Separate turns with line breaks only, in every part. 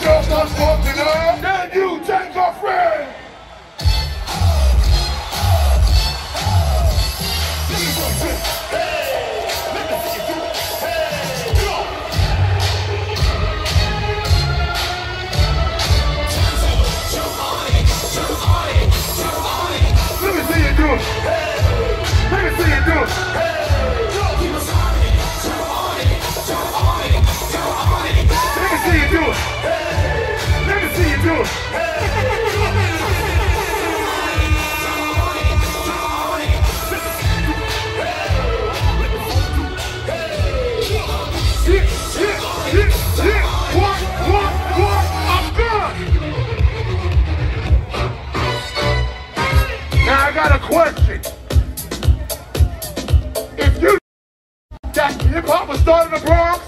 Deus nós continuamos. Question. If you that hip hop was started in the Bronx,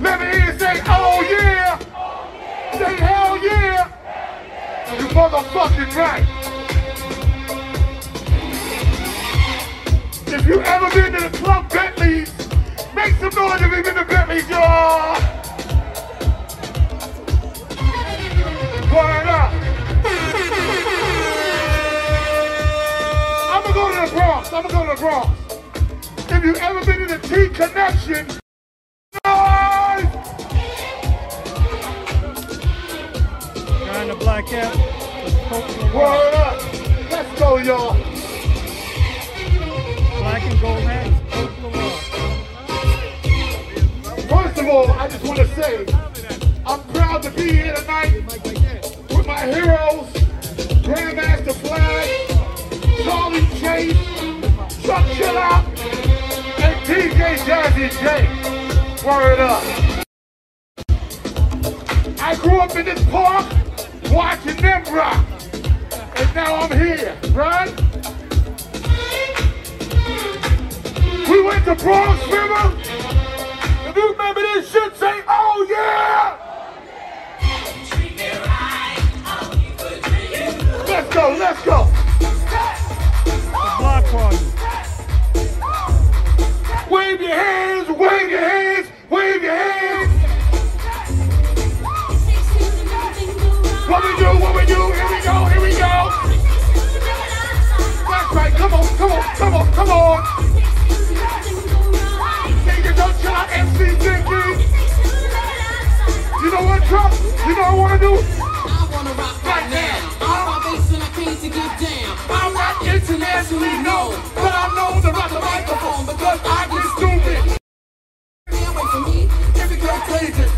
let me hear you say, oh yeah. Motherfucking right. If you ever been to the club Bentley's, make some noise if you've been to Bentley's, y'all. Word up. I'm gonna go to the Bronx. I'm gonna go to the Bronx. If you ever been to the T Connection, noise.
In the black cap.
Word up. Let's go, y'all.
Black and gold hat. is poking the rock.
First of all, I just want to say, I'm proud to be here tonight with my heroes, Grandmaster Flash, Charlie Chase, Chuck Chill Out, and DJ Jazzy Jay. Word up. I grew up in this park watching them rock, and now I'm here, right? We went to Bronx River. If you remember this shit, say, oh yeah! Let's go, let's go.
Block party.
Wave your hands, wave your hands, What we do, what we do, here we go, here we go. That's right, come on, come on, come on, come on. Take don't chill out, MC Dinky. You know what, Trump? You know what I want to do?
I wanna rock right now. I'm my bass and I came to get down.
I'm not internationally known, but I'm known to rock the microphone because I get stupid.
Stay away from me. Every girl crazy. Cause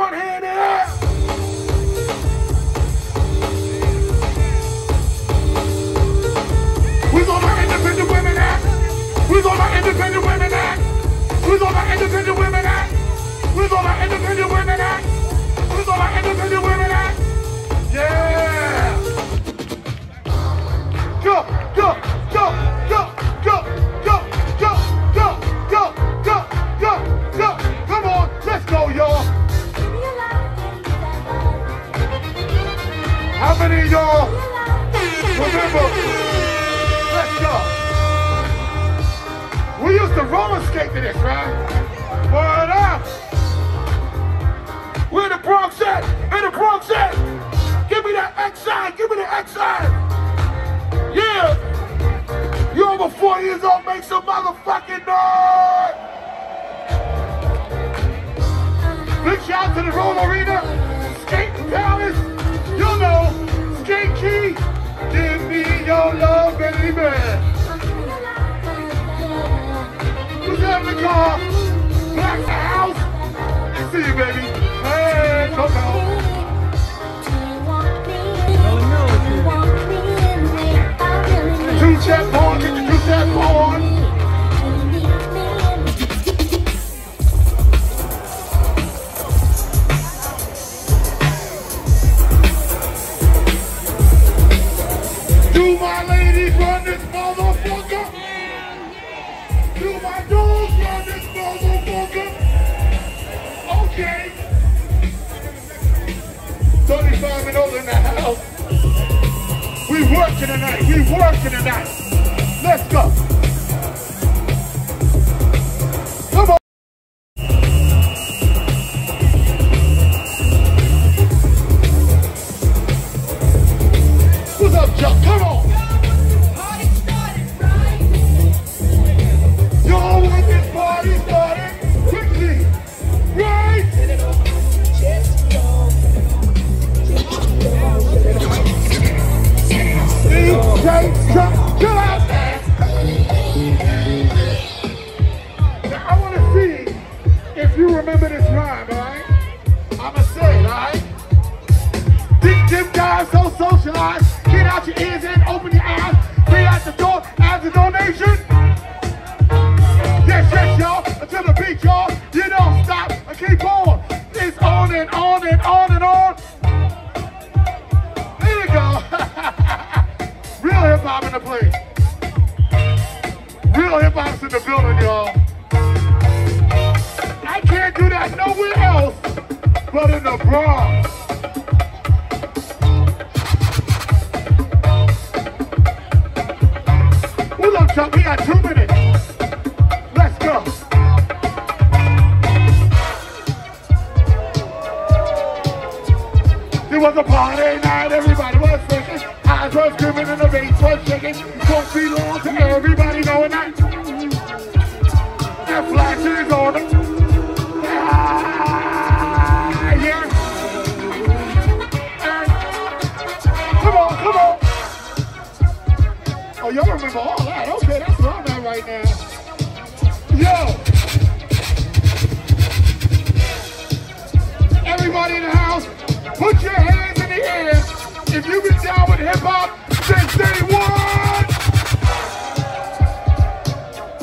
one hand out. We're on my Independent Women Act. We're on my Independent Women Act. We're on my Independent Women Act. We're on my Independent Women Act. We're on my Independent Women Act. Yeah. Go, go, go. Many of y'all remember? Let's go. We used to roller skate to this, right? Word up. Where the Bronx at? Where the Bronx at? Give me that X sign. Give me the X sign. Yeah. You over 40 years old, make some motherfucking noise. Big shout out to the Roll Arena, Skate Palace. You know, KG. Give me your love, baby. Who's in the car? Black the house. I see you, baby. Hey, come
out. Juice that porn, get the juice that porn. Here.
my ladies run this motherfucker? Do my dogs run this motherfucker? Okay. 35 and older in the house. We working tonight. We working tonight. Let's go.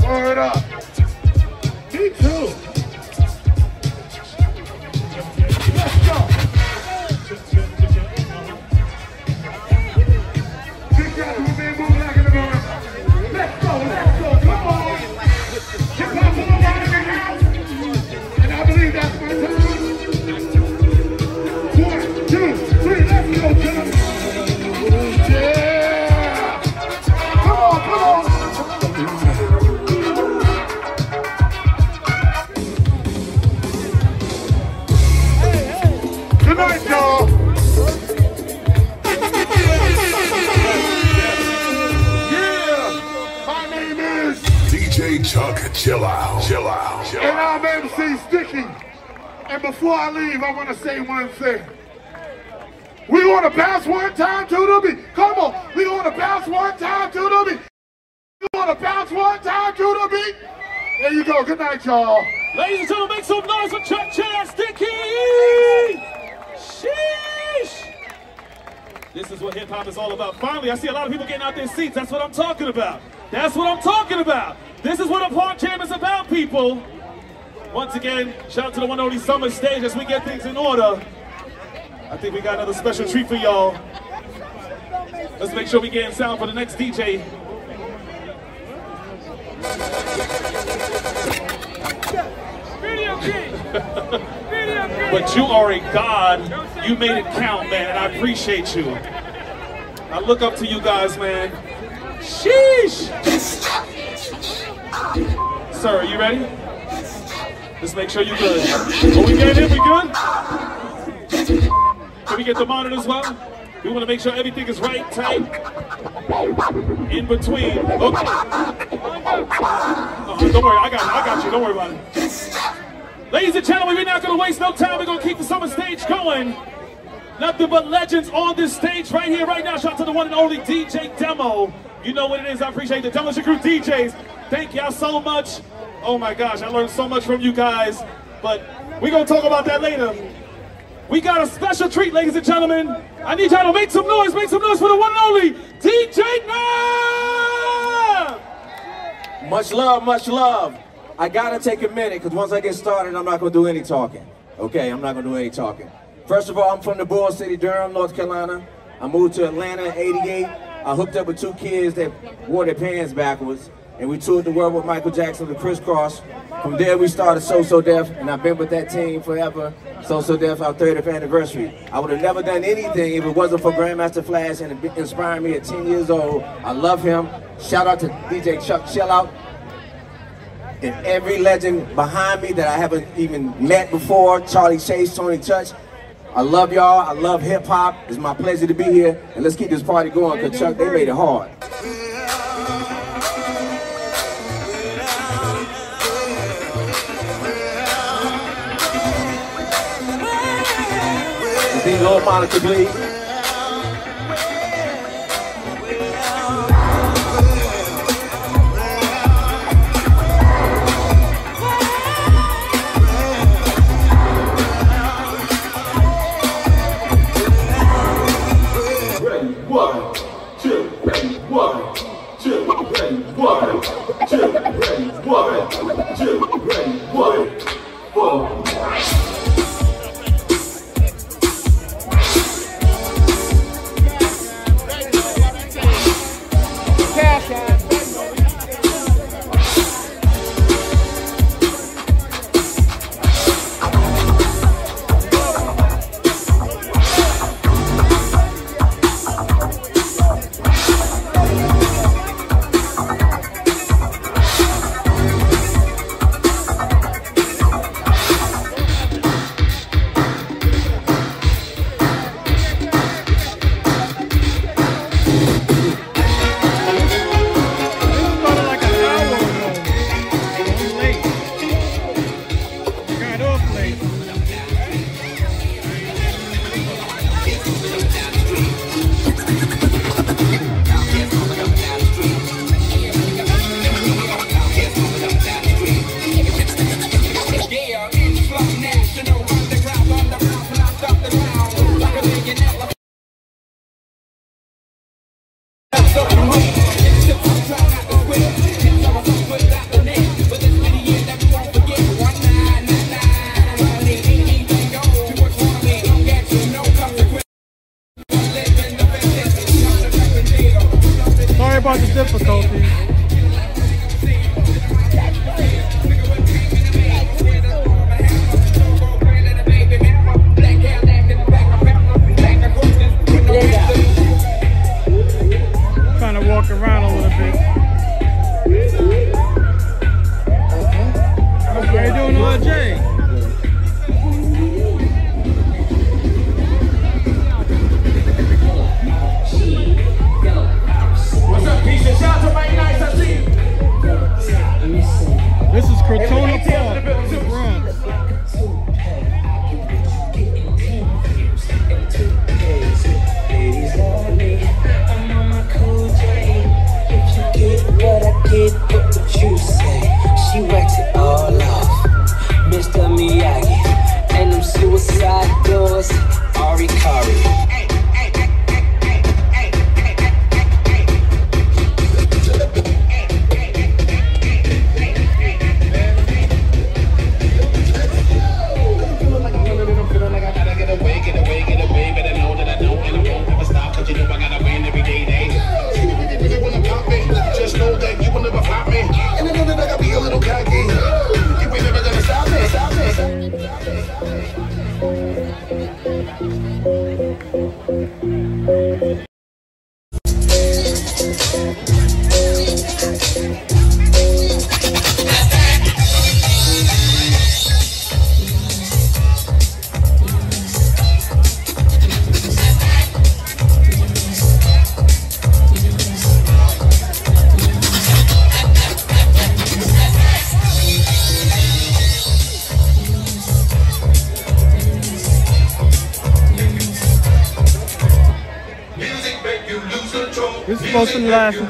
Word up. Me too. Say one thing. We want to bounce one time to the beat. Come on. We want to bounce one time to the beat. We want to bounce one time to the beat. There you go. Good night, y'all.
Ladies and gentlemen, make some noise for Chuck Chad Sticky! Sheesh! This is what hip hop is all about. Finally, I see a lot of people getting out their seats. That's what I'm talking about. That's what I'm talking about. This is what a park jam is about, people. Once again, shout out to the one and only summer stage as we get things in order. I think we got another special treat for y'all. Let's make sure we get in sound for the next DJ. But you are a god. You made it count, man, and I appreciate you. I look up to you guys, man. Sheesh! Sir, are you ready? Let's make sure you're good. Are we getting in? We good? Can we get the monitor as well? We want to make sure everything is right, tight, in between. Okay. Uh-huh, don't worry, I got. I got you. Don't worry about it. Ladies and gentlemen, we're not going to waste no time. We're going to keep the summer stage going. Nothing but legends on this stage right here, right now. Shout out to the one and only DJ Demo. You know what it is. I appreciate the Demolition Crew DJs. Thank y'all so much. Oh my gosh, I learned so much from you guys. But we're to talk about that later. We got a special treat, ladies and gentlemen. I need y'all to make some noise. Make some noise for the one and only DJ Nav!
Much love, much love. I gotta take a minute because once I get started, I'm not gonna do any talking. Okay, I'm not gonna do any talking. First of all, I'm from the Bull City, Durham, North Carolina. I moved to Atlanta in 88. I hooked up with two kids that wore their pants backwards, and we toured the world with Michael Jackson and Kris Kross. From there, we started So So Def, and I've been with that team forever. So So Def, our 30th anniversary. I would have never done anything if it wasn't for Grandmaster Flash and it inspired me at 10 years old. I love him. Shout out to DJ Chuck Chillout and every legend behind me that I haven't even met before, Charlie Chase, Tony Touch. I love y'all. I love hip hop. It's my pleasure to be here. And let's keep this party going because Chuck, they made it hard. Sing Lord Monica,
one, two, ready, one, two, ready, one, two, ready,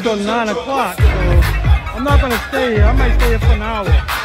until 9 o'clock, so I'm not going to stay here. I might stay here for an hour.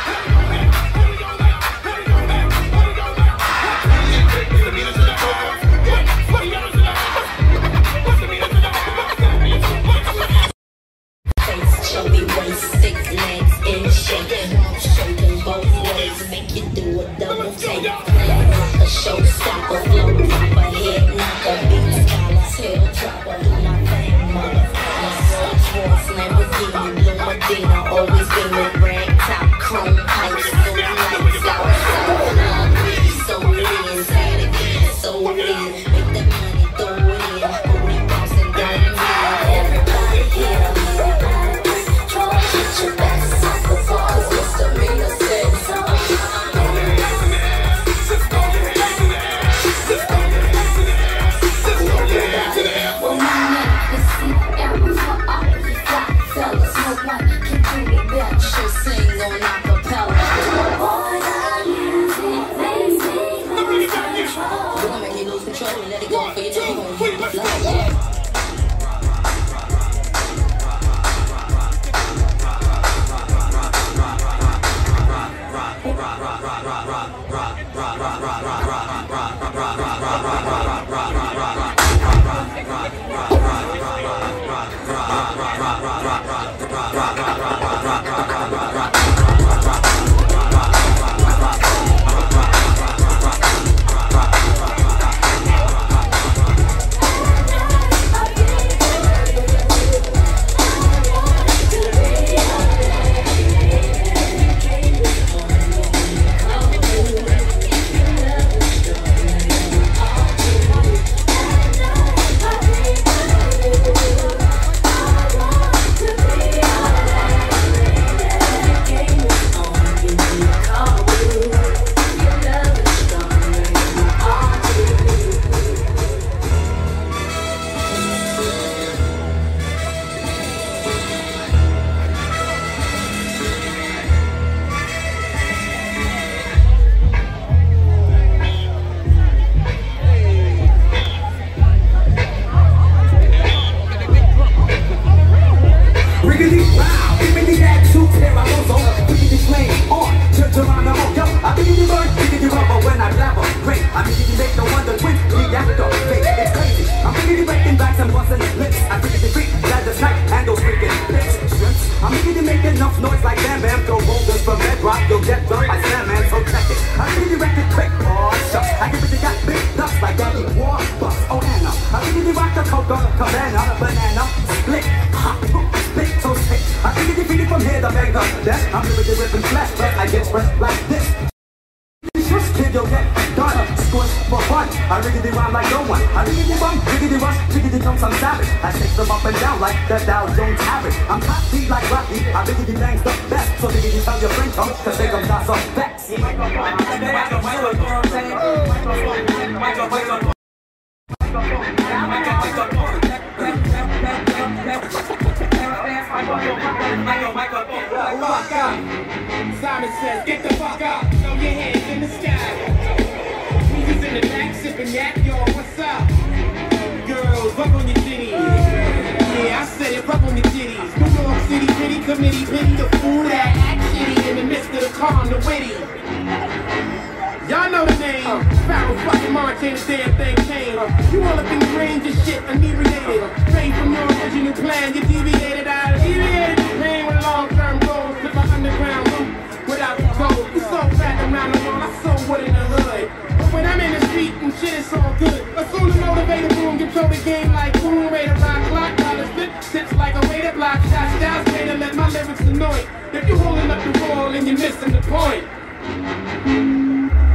Assume the control the game like boom, way to rock, clock, dollar spit, sits like a way to block shots. Styles way to let my lyrics annoy. If you holding up the wall and you're missing the point.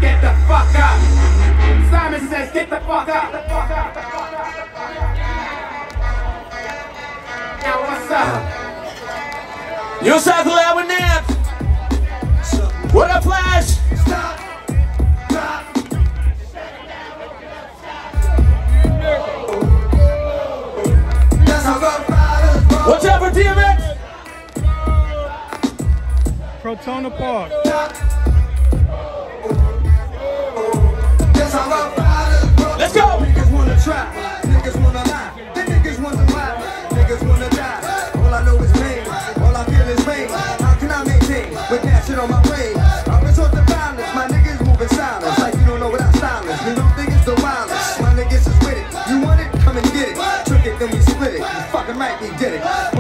Get the fuck up. Simon says, get the fuck up. Now what's up?
You circle out with Nip. What up, Flash? What's up for DMX?
Crotona Park.
Let's go.
Niggas wanna try, niggas wanna lie, the niggas wanna ride, niggas wanna die. All I know is pain, all I feel is pain. How can I maintain with that shit on my brain? I resort to violence, my niggas moving silence, like you don't know what I'm stylish. You don't think it's the wildest, my niggas is with it. You want it? Come and get it. Took it, then we split it. You fucking right, we did it.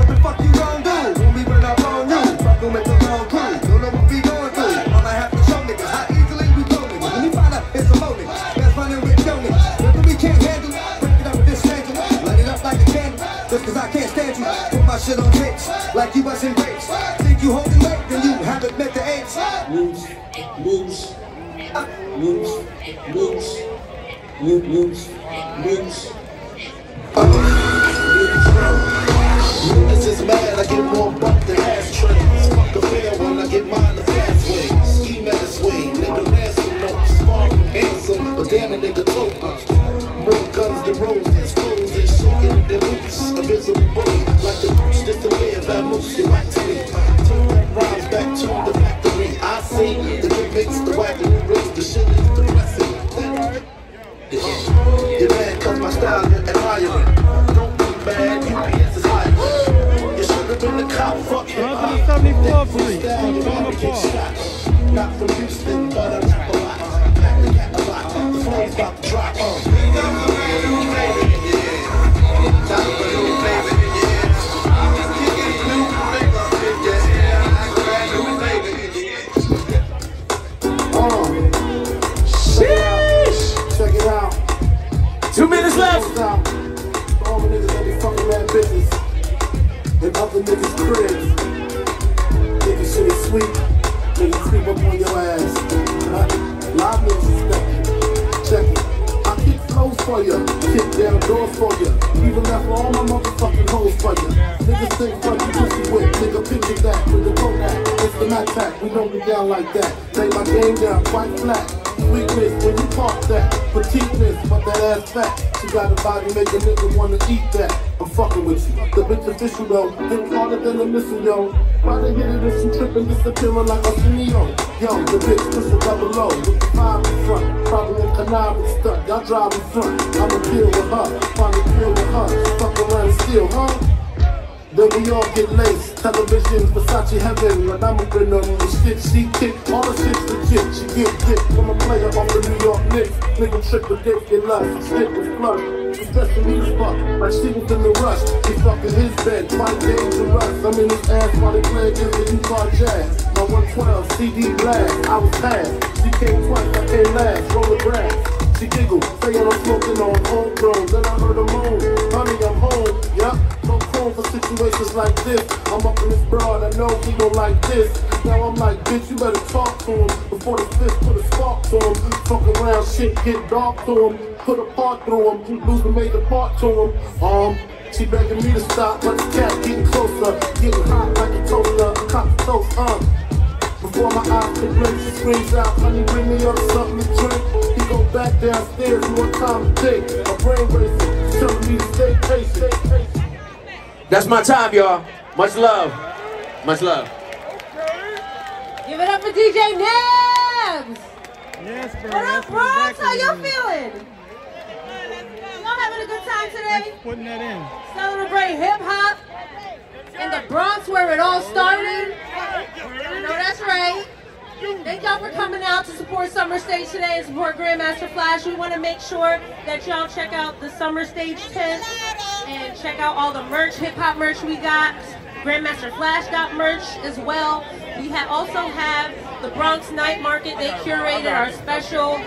The.
Moose, moose, moose, moose, moose, moose, moose. Niggas is mad, I get more buck than ashtrays. Fuck a fair one, I get mine the fast way. Ski mask way, nigga ransom notes. Far from handsome, but damn a nigga dope. More guns than roses, fools and shaking their boots. A visible bully, like the boots disappear, vamoose, you right to me. Turn that rhymes back to the admiring. Don't be mad, UPS is. You should have been the cop, fuck hip
Run to the
hop.
74th Street,
Style, you
Protona
get shot. Not from Houston, but I rap a lot. Pack the cat a lot. The about to drop. Uh. For ya, kick down doors for ya. Even left all my motherfucking hoes for ya. Niggas think fucking pussy whip, nigga picture that with the Kodak. It's the attack, we don't get down like that. Take my game down quite flat. Sweetness when you talk that, petiteness, but that ass fat. She got a body make a nigga wanna eat that. I'm fucking with you. The bitch official though, hit harder than a missile yo. Why they hit it if she tripping, disappearing like a Neo? Yo, the bitch push a double low the five in front. Probably in conniving stunt. Y'all drive in front. I'ma deal with her. Finally deal with her. Fuck around and steal, huh? Then we all get laced. Television, Versace heaven. When I'm up in them, the shit she kick. All the shit's legit. She get dick from a player off the New York Knicks. Nigga trip with dick get lust. Stick with me as fuck. Like she was in the rush. She fucking his bed. Quite dangerous. I'm in his ass while they play against the Utah Jazz. My 112 CD blast. I was fast. She came twice. I came last. Roll the grass. She giggled, saying I'm smoking on homegrown. Then I heard her moan, honey, I'm home. Yep, no chrome for situations like this. I'm up in this broad, I know he don't like this. Now I'm like, bitch, you better talk to him before the fifth put a spark to him. Fuck around, shit get dark to him. Put a part through him, loser made the part to him. Um, she begging me to stop, but the cat getting closer, getting hot like a toaster, a cop toast, uh. Before my eyes could blink, she screams out, honey, bring me up something to drink. He go back downstairs, more time to think. My brain racing, telling me to stay patient. Stay patient.
That's my time, y'all. Much love. Much love.
Give it up for DJ Nabs.
Yes, bro.
What up,
that's
bros? How y'all
what it is.
feeling? Y'all having a good time today?
Putting that in.
Celebrate hip hop in the Bronx where it all started. I know that's right. Thank y'all for coming out to support Summer Stage today and support Grandmaster Flash. We want to make sure that y'all check out the Summer Stage tent and check out all the merch, hip hop merch we got. Grandmaster Flash got merch as well. We ha- also have the Bronx Night Market. They curated our special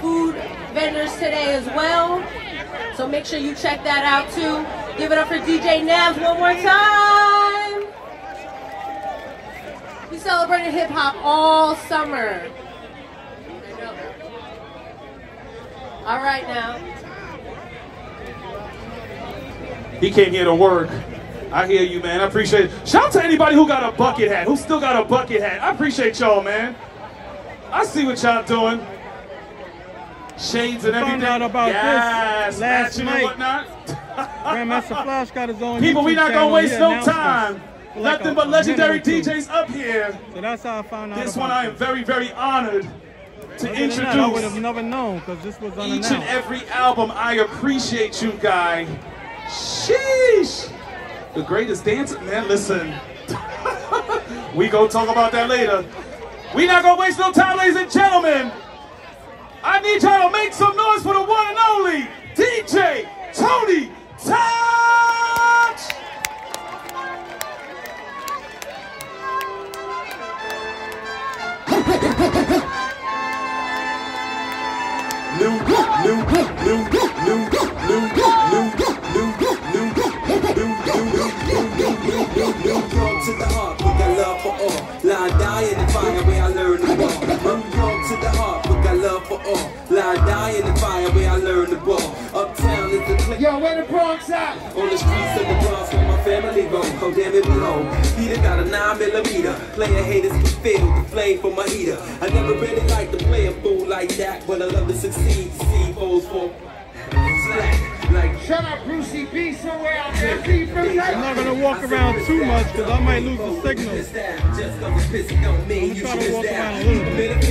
food vendors today as well. So make sure you check that out too. Give it up for DJ Nabs one more time. We celebrated hip hop all summer. All right now.
He came here to work. I hear you, man. I appreciate it. Shout out to anybody who got a bucket hat, who still got a bucket hat. I appreciate y'all, man. I see what y'all doing. Shades and
Found out about
yes,
this last night.
whatnot.
Grandmaster Flash got his own
People, we
YouTube
not gonna waste no time.
like
Nothing but legendary
minute or two.
DJs up here.
So that's how I found out
This one I am very, very honored to
Other than that, I would have
introduce.
never known because this was
Each and every album, I appreciate you, guy. Sheesh. The greatest dancer, man. Listen, we gonna talk about that later. We not gonna waste no time, ladies and gentlemen. I need y'all to make some noise for the one and only DJ Tony Touch.
New, new, new, new, new, new, new, new, new, new, New the heart, we got love for all. Lie die in the fire where I learn the ball. New York to the got love for all. Lie die in the fire where I learn the ball. Uptown is the place.
Yo, where the Bronx at?
On the streets of the Bronx where my family roam. Oh damn it, we home. Peter got a nine millimeter. Player haters can feel the flame from my heater. I never really liked to play a fool like that, but I love to succeed. See foes for slack. Like,
shut up, Brucie B somewhere out there. I see you from
I'm not gonna walk around too much because I might lose the signal. I'm gonna try to walk around a little bit.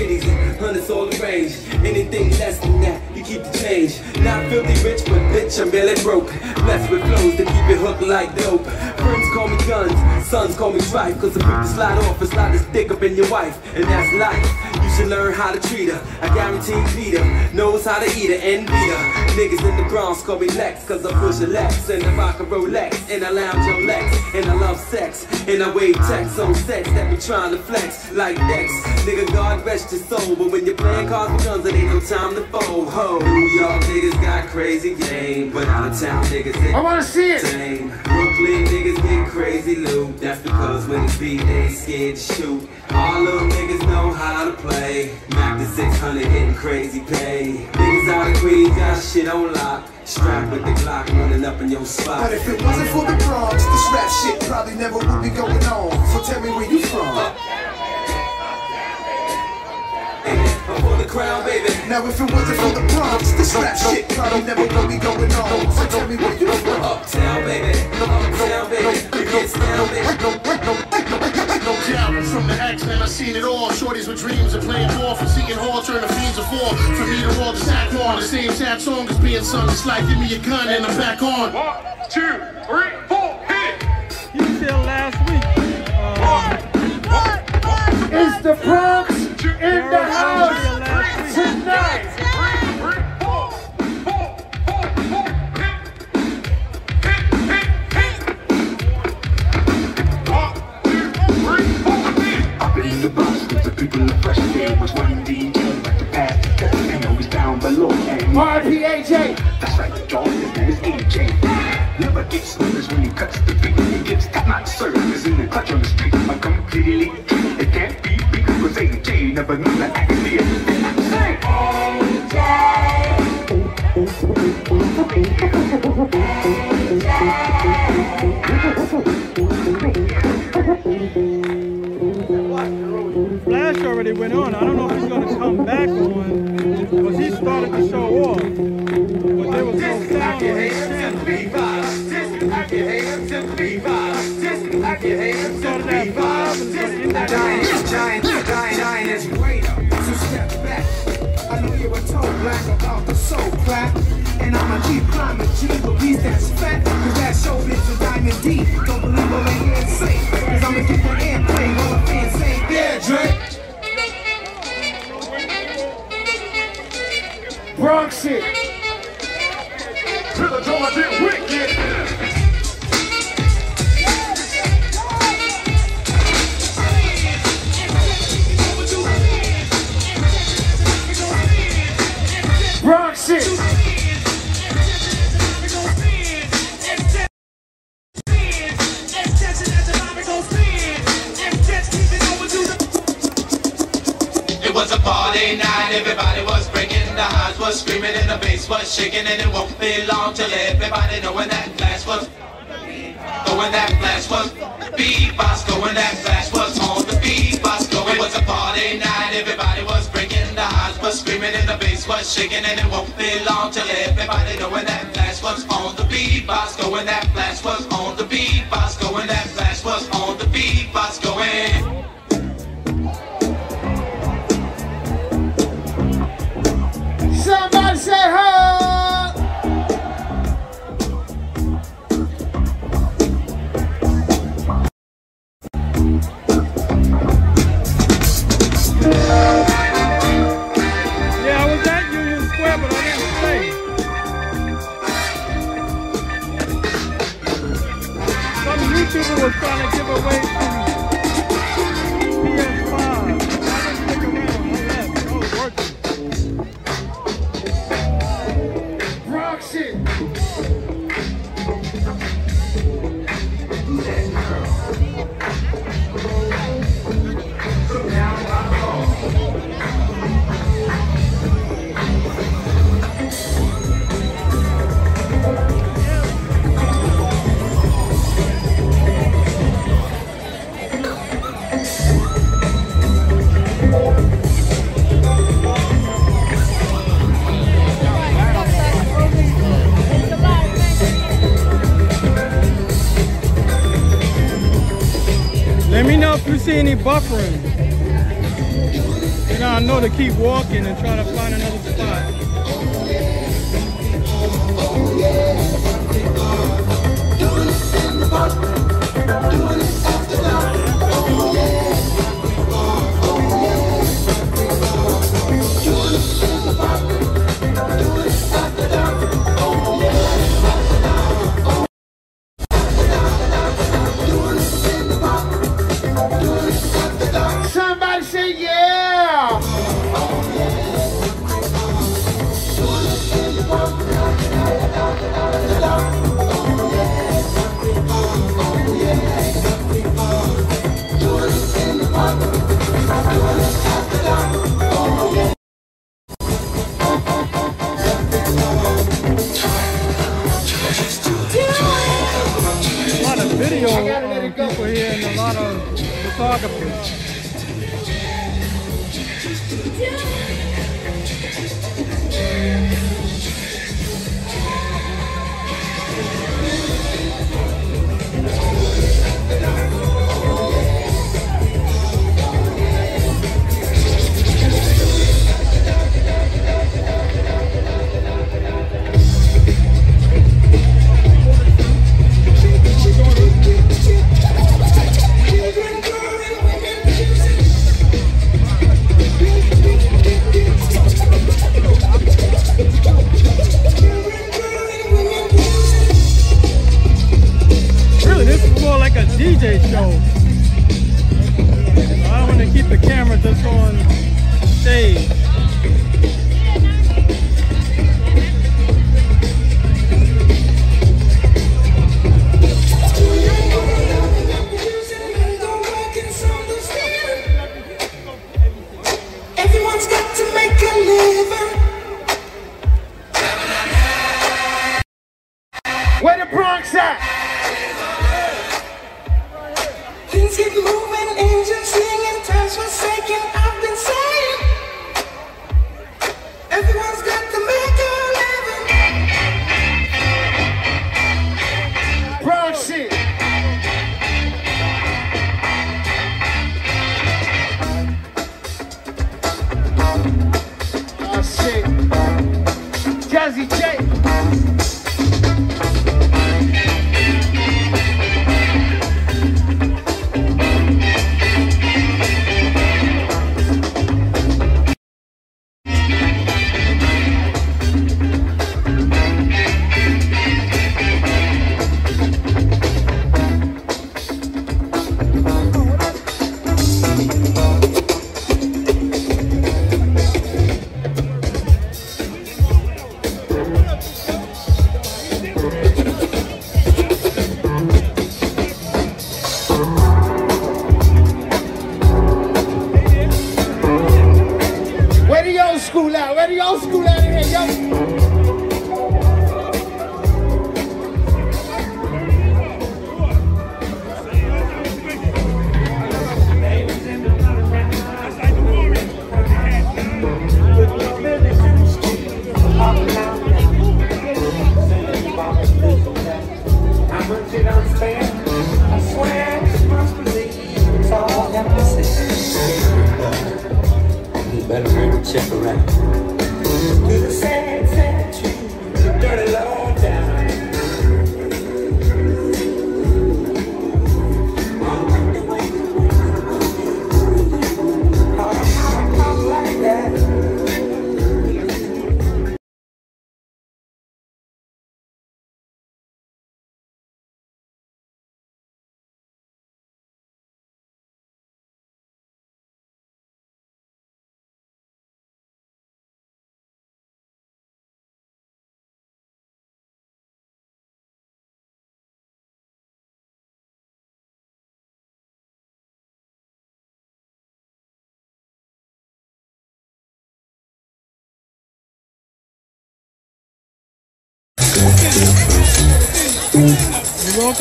Anything less than that keep the change. Not filthy rich, but bitch, I'm barely broke. Blessed with flows to keep it hooked like dope. Friends call me guns, sons call me strife. Cause the people slide off and slide this dick up in your wife. And that's life. You should learn how to treat her. I guarantee Peter knows how to eat her and beat her. Niggas in the Bronx call me Lex, cause I push a Lex and I rock a Rolex and I lounge on Lex and I love sex and I wave text on sex that be trying to flex like Dex. Nigga, God rest your soul, but when you're playing cards with guns, it ain't no time to fold. Ho, New York niggas got crazy game, but out of town niggas they
I wanna see it.
tame. Brooklyn niggas get crazy loot. That's because when it's beat, they scared to shoot. All little niggas know how to play. Mac the 600 hitting crazy pay. Niggas out of Queens got shit on lock. Strapped with the Glock running up in your spot.
But if it wasn't for the Bronx, this rap shit probably never would be going on. So tell me where you from.
I'm for the crown, baby.
Now if it wasn't for the Bronx, this rap shit probably never would be going on. So tell me where you from.
Uptown, baby. Uptown, baby. It gets down, baby.
No doubt, from the accident I seen it all. Shorties with dreams of playing ball, from seeing hall turn the fiends of four. For me to roll the sack on, the same sad song as being sung. It's like give me a gun and I'm back on. One, two, three, four, hit
You said last week. Uh,
Is the Bronx in the house RPAJ.
that's right the dog his name is AJ never gets nervous when he cuts the beat he gets top notch service in the clutch on the street I'm completely it can't be cause AJ never knew that I
Flash already went on. I don't know if he's going to come back on because he started the show off. But there was no sound on his channel. Started at 5 and then ended at
Giant,
9.
You're a toe black about the soul crack. And I'ma keep climbing G, believe that's fat. Cause that showbiz is diamond deep. Don't believe all they hear say. Cause I'ma get the airplane. All the fans say, yeah, Drake.
Bronx it.
to the Georgia wicked.
Bronx it.
Was a party night, everybody was breaking, the highs was screaming and the bass was shaking and it won't be long till everybody knowing that flash was. Going that flash was. Beatbox going that flash was the bass was shaking and it won't be long till everybody knowing that flash was on the beatbox going that flash was on the beatbox going that flash was on the beatbox going.
Somebody say ho.
Yeah, away buffering. Then I'll know to keep walking and try to find another
old school out of here, yo.
better check around sad, sad.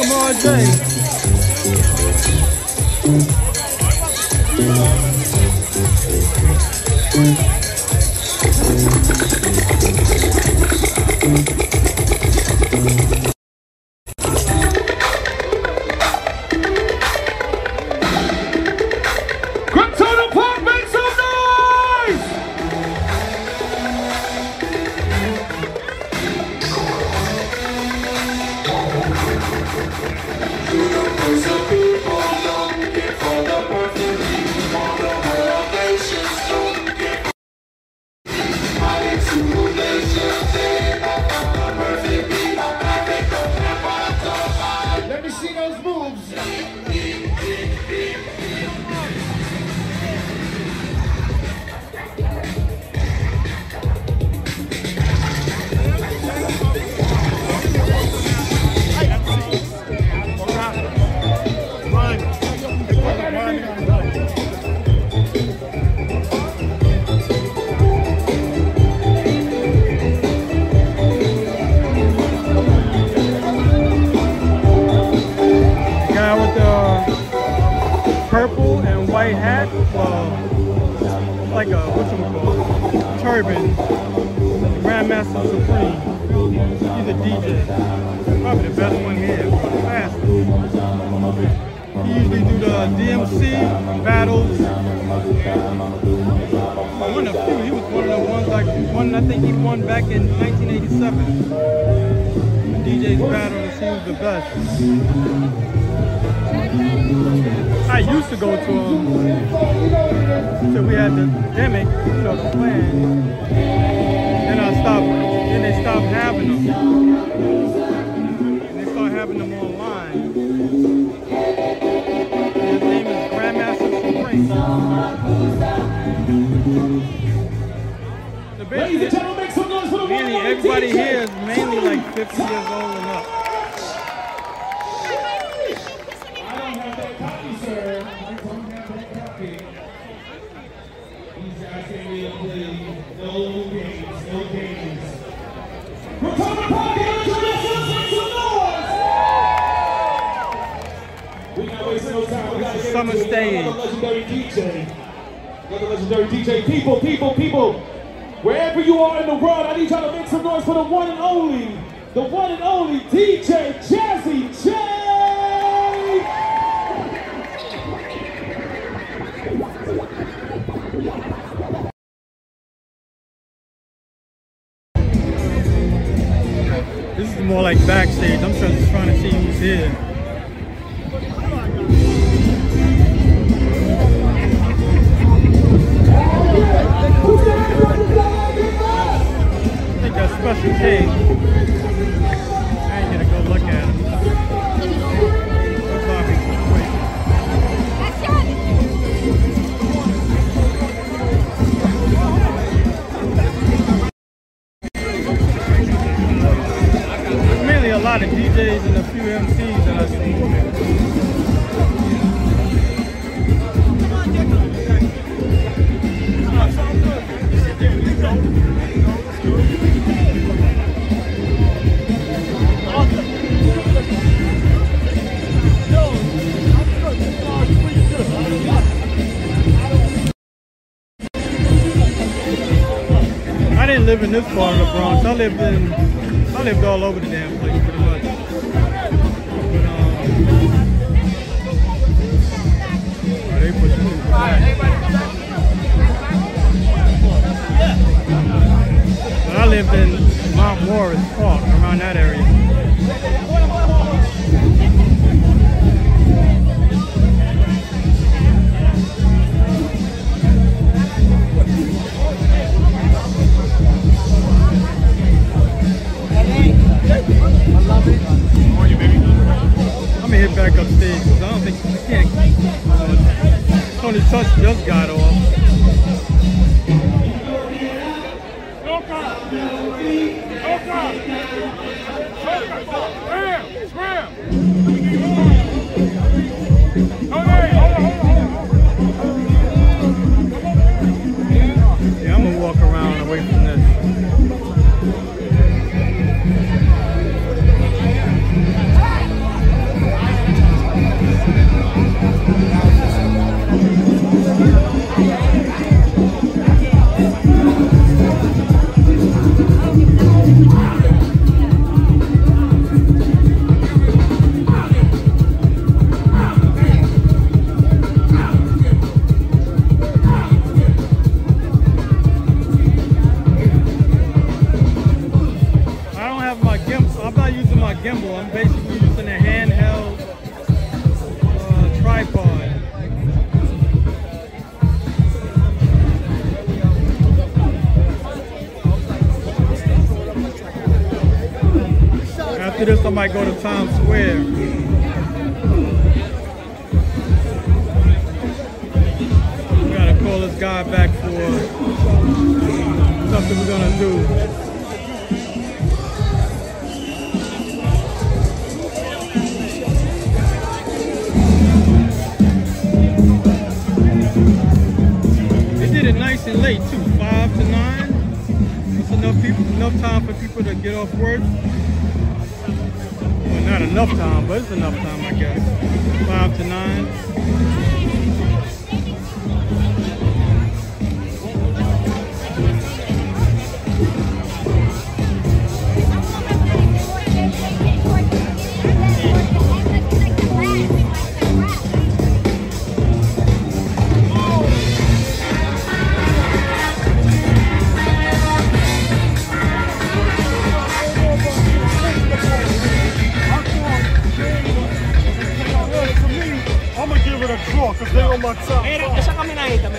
Come
on, Jay.
Summer's
Day. Legendary DJ. Legendary DJ. People, people, people. Wherever you are in the world, I need y'all to make some noise for the one and only, the one and only DJ Jazzy
Jazzy. might go to town is enough time, I guess. Five to nine.
Era esa caminadita,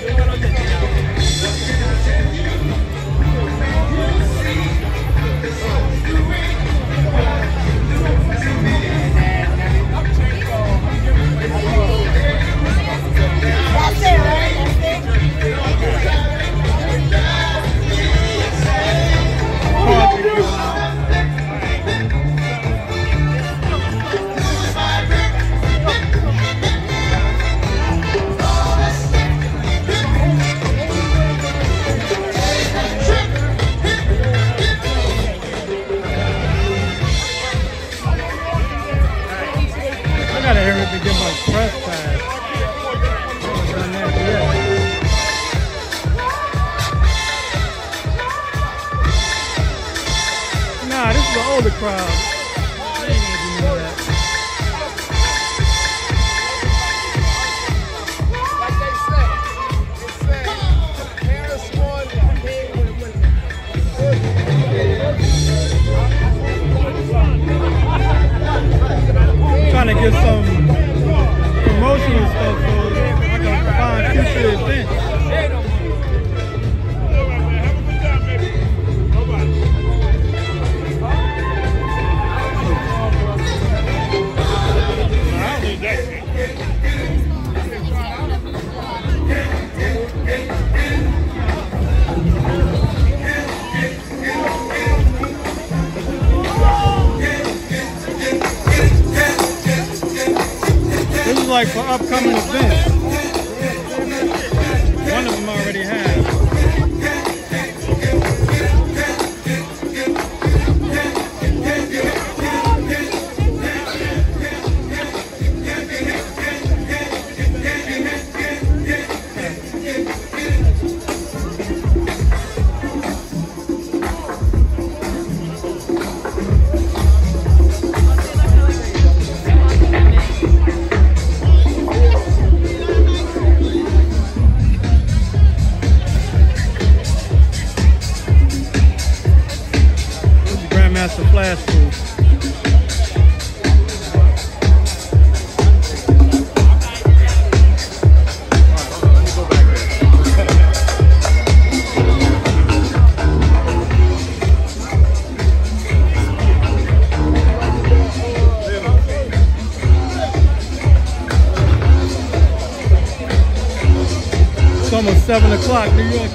7 o'clock, New York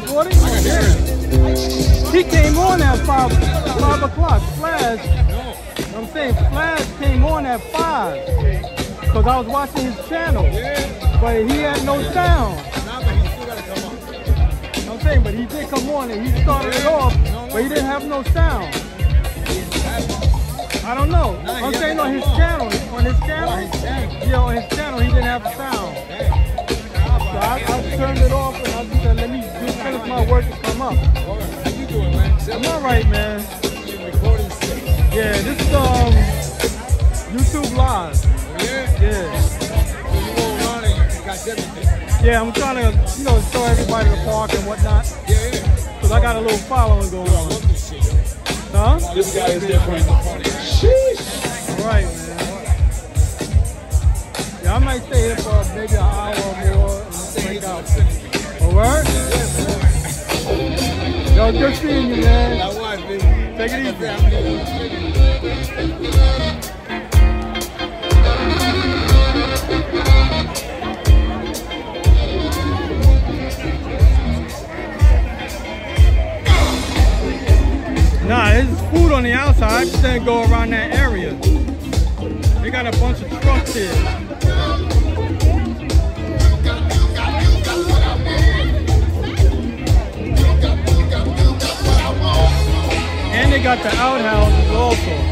540? I can hear him. He came on at 5, 5 o'clock. Flash, I'm saying Flash came on at 5. Because I was watching his channel. But he had no sound. I'm saying, but he did come on and he started it off, but he didn't have no sound. I don't know. I'm saying on his channel. On his channel? Yeah, on his channel he didn't have sound. So I, I turned it off and I finish my work and come up.
How you doing, man?
I'm all right, man. Yeah, this is um YouTube Live.
Yeah?
Yeah.
So you go around you got everything.
Yeah, I'm trying to, you know, show everybody the park and whatnot.
Yeah, yeah.
Cause I got a little following going on.
love this shit, yo.
Huh?
This guy is different. Sheesh.
All right, man. Yeah, I might stay here for maybe an hour or more and break out. All right? Yo, good seeing you, man. Take it easy. Nah, there's food on the outside. I just didn't go around that area. They got a bunch of trucks here. Got the outhouses also.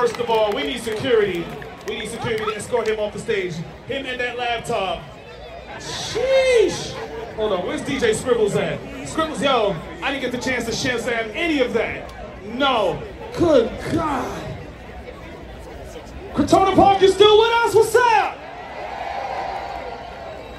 First of all, we need security. We need security to escort him off the stage. Him and that laptop. Sheesh. Hold on, where's DJ Scribbles at? Scribbles, yo, I didn't get the chance to Shazam any of that. No. Good God. Crotona Park, you still with us? What's up?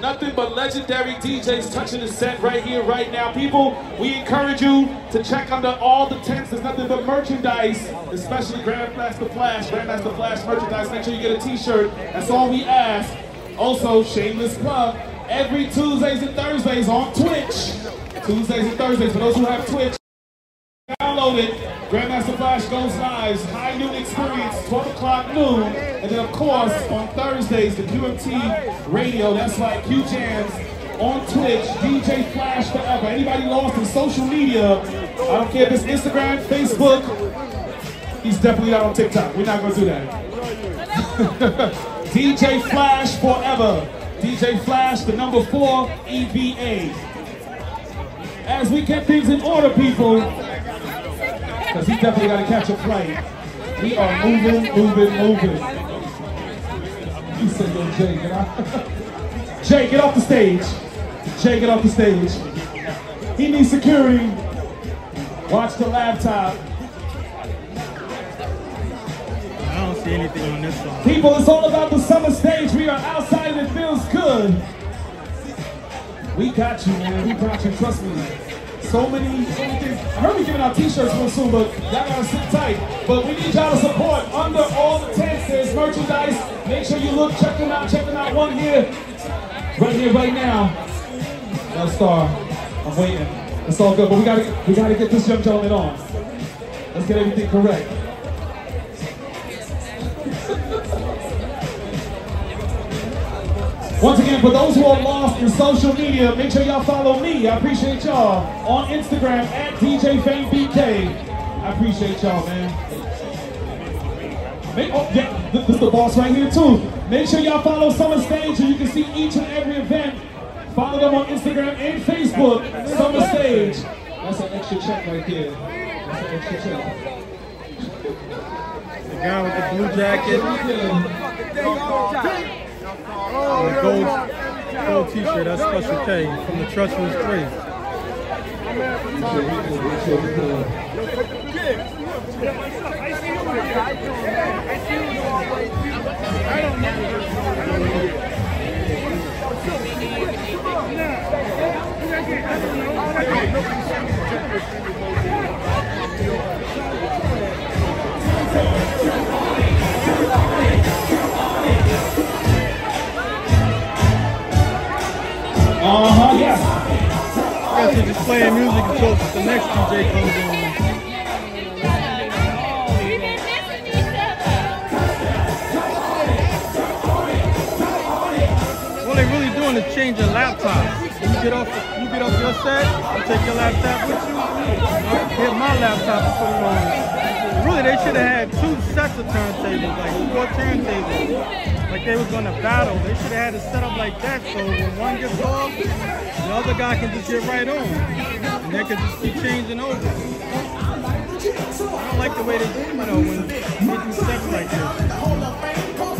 Nothing but legendary DJs touching the set right here, right now. People, we encourage you to check under all the tents. There's nothing but merchandise, especially Grandmaster Flash, Grandmaster Flash merchandise. Make sure you get a t-shirt. That's all we ask. Also, shameless Club, every Tuesdays and Thursdays on Twitch. Tuesdays and Thursdays, for those who have Twitch, download it. Grandmaster Flash goes live, high noon experience, 12 o'clock noon. And then, of course, on Thursdays, the QMT radio, that's like Q Jams, on Twitch, DJ Flash forever. Anybody lost in social media, I don't care if it's Instagram, Facebook, he's definitely not on TikTok. We're not going to do that. DJ Flash forever. DJ Flash, the number four, EVA. As we get things in order, people, because he definitely got to catch a flight. We are moving, moving, moving. You said, yo, Jay, get out. Jay, get off the stage. Jay, get off the stage. He needs security. Watch the laptop.
I don't see anything on this song.
People, it's all about the summer stage. We are outside and it feels good. We got you, man. We got you. Trust me. So many, so many things. I heard we giving out t-shirts real soon, but y'all gotta sit tight. But we need y'all to support. Under all the tents, there's merchandise. Make sure you look, check them out, check them out. One here, right here, right now. No star. I'm waiting. It's all good, but we gotta, we gotta get this young gentleman on. Let's get everything correct. Once again, for those who are lost in social media, make sure y'all follow me. I appreciate y'all on Instagram at DJ Fame BK. I appreciate y'all, man. Make, oh, yeah, this is the boss right here too. Make sure y'all follow Summer Stage so you can see each and every event. Follow them on Instagram and Facebook. Summer Stage. That's an extra check right there. That's an extra check.
The guy with the blue jacket. And the oh, gold, gold t-shirt, that's Special K from the Treacherous Three.
Uh-huh, yes.
I guess they're just playing music until the next DJ comes on. What they really doing is changing laptops. You get off, you get off your set, you take your laptop with you. I get my laptop and put it on. Really, they should have had two sets of turntables, like four turntables. Like they was gonna battle. They should have had it set up like that, so when one gets off, the other guy can just get right on, and they can just keep changing over. I don't like the way they, you know, when they do sets like this.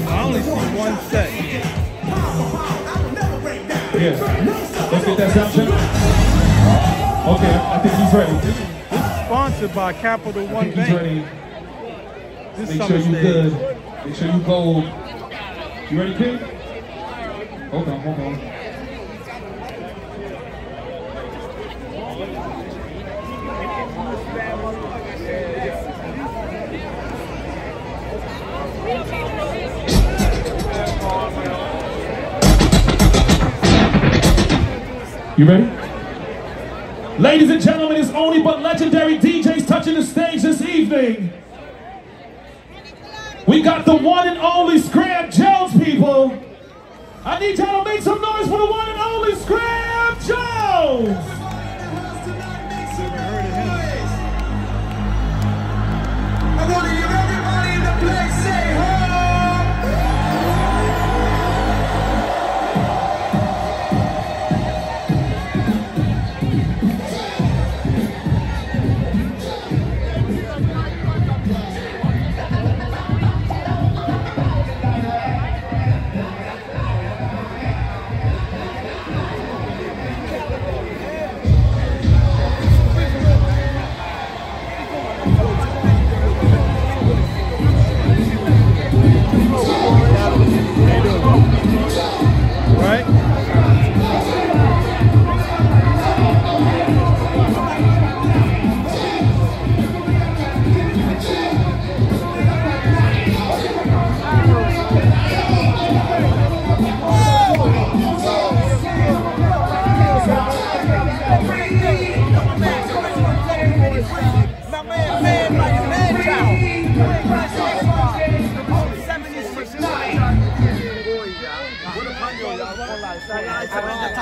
I only see one set.
Yeah. Let's get that sound. Okay, I think he's ready.
This is sponsored by Capital One Bank.
ready.
This
Make sure you good. Make sure you gold. You ready, King? Hold on, hold on. You ready? Ladies and gentlemen, it's only but legendary DJs touching the stage this evening. We got the one and only Scram Jones, people. I need y'all to make some noise for the one and only Scram Jones.
happened to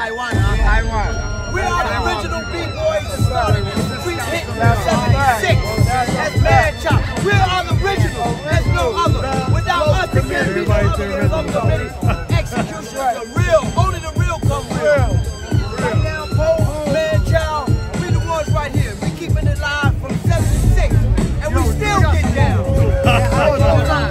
Taiwan, huh? Taiwan. We are the original B-boys started the hit in 76. That's Mad Chop. We are the original. There's no other. Without us, there can't be no other. Love the. Execution is the real. Only the real come real. Right now, Poe, Mad Child, we the ones right here. We keeping it live from 76. And we still get down.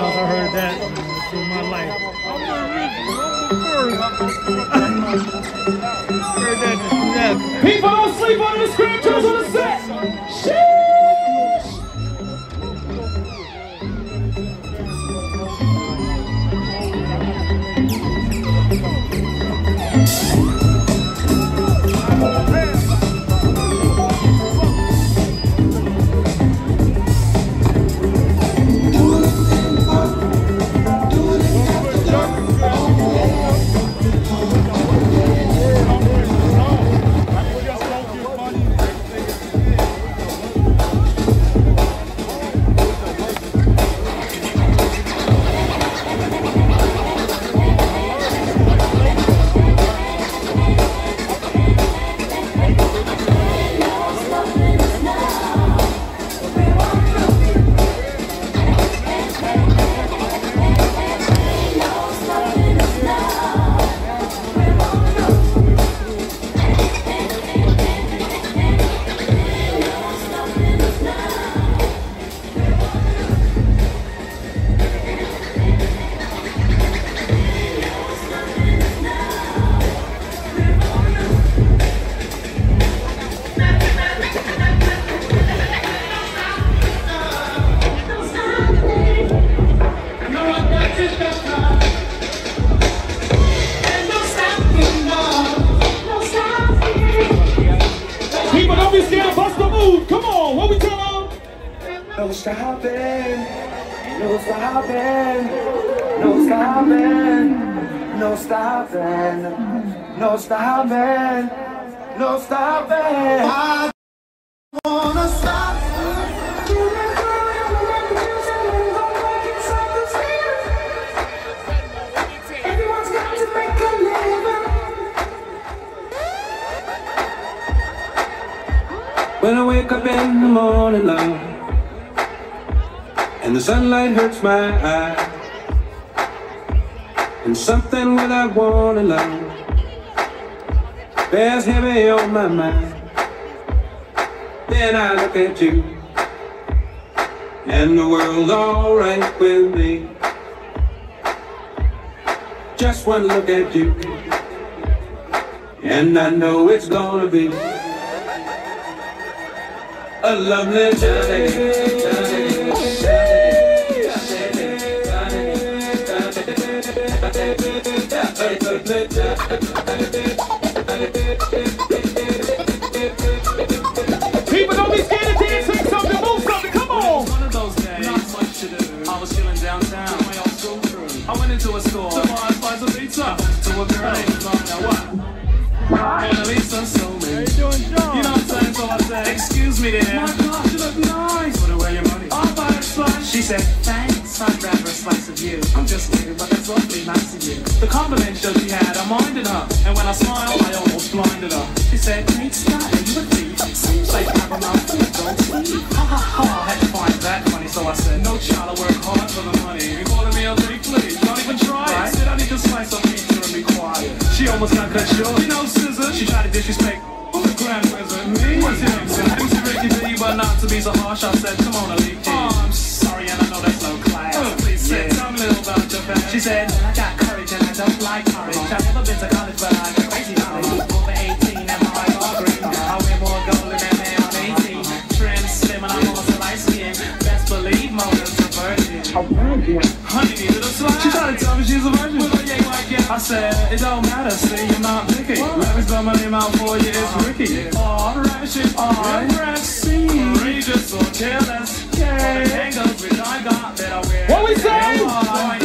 Times I heard that through my life. Heard that.
People don't sleep on the screen,
hurts my eye, and something warning, love, bears heavy on my mind. Then I look at you, and the world's alright with me. Just one look at you, and I know it's gonna be a lovely journey.
People don't be scared to dance, say something, move something. Come on.
One of those days, not much to do. I was chilling downtown. My old school crew. I went into a store to buy a slice of pizza to a girl named Now what? Mona Lisa, so me. You know what I'm saying? So I said, excuse me there. My gosh, you look nice. Put away your money. I'll buy a slice. She said, thanks. I'd rather a slice of you. I'm just Compliment show she had, I minded her. And when I smiled, I almost blinded her. She said, great style, you a thief. Seems like have a mouth full of don't sleep. Ha ha ha, I had to find that funny, so I said, no child, I work hard for the money. You calling me a pretty please, don't even try it. I said, I need to slice of pizza and be quiet. She almost got cut short. You know, scissor, she tried to disrespect. Who's the grand wizard? Me? What's your name, sir? MC Ricky B, but not to be so harsh. I said, come on, said, it don't matter, see, you're not picky. Let me spell my name out for you, it's Ricky. Oh, ratchet, oh, Rexy. Outrageous or careless. Yeah. Hangers, which I got that I wear.
What we say?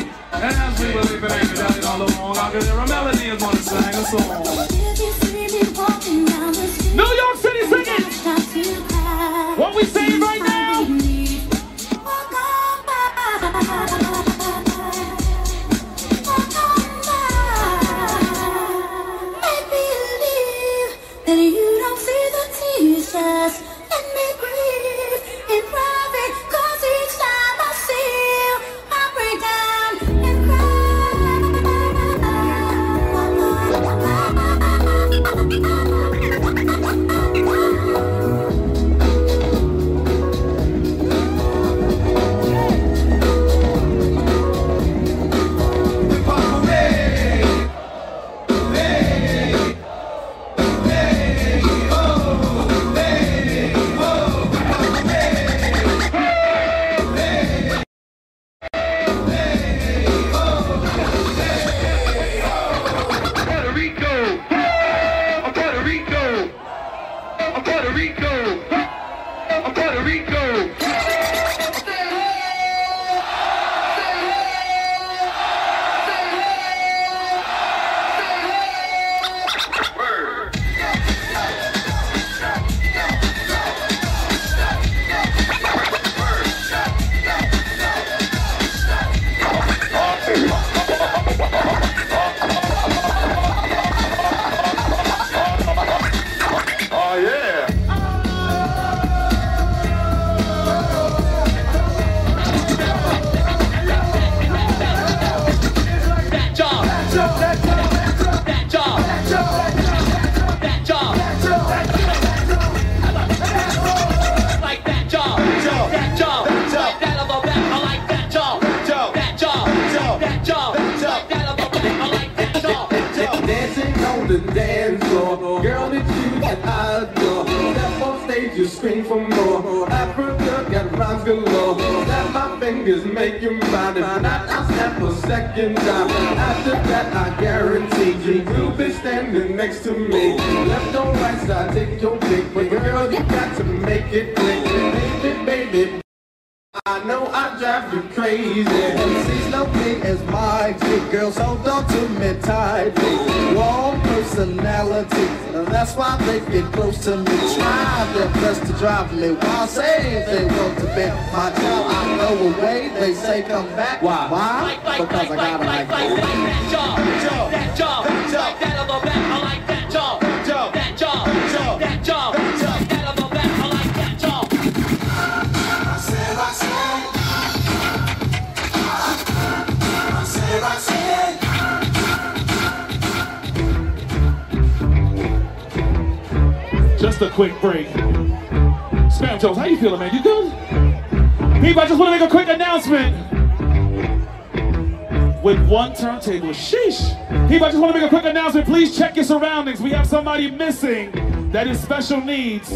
somebody missing that is special needs.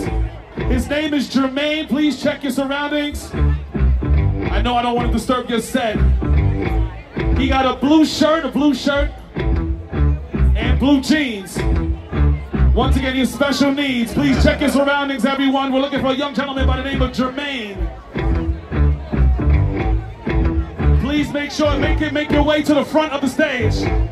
His name is Jermaine. Please check your surroundings. I know I don't want to disturb your set. He got a blue shirt, a blue shirt, and blue jeans. Once again, his special needs. Please check his surroundings, everyone. We're looking for a young gentleman by the name of Jermaine. Please make sure, make it, make your way to the front of the stage.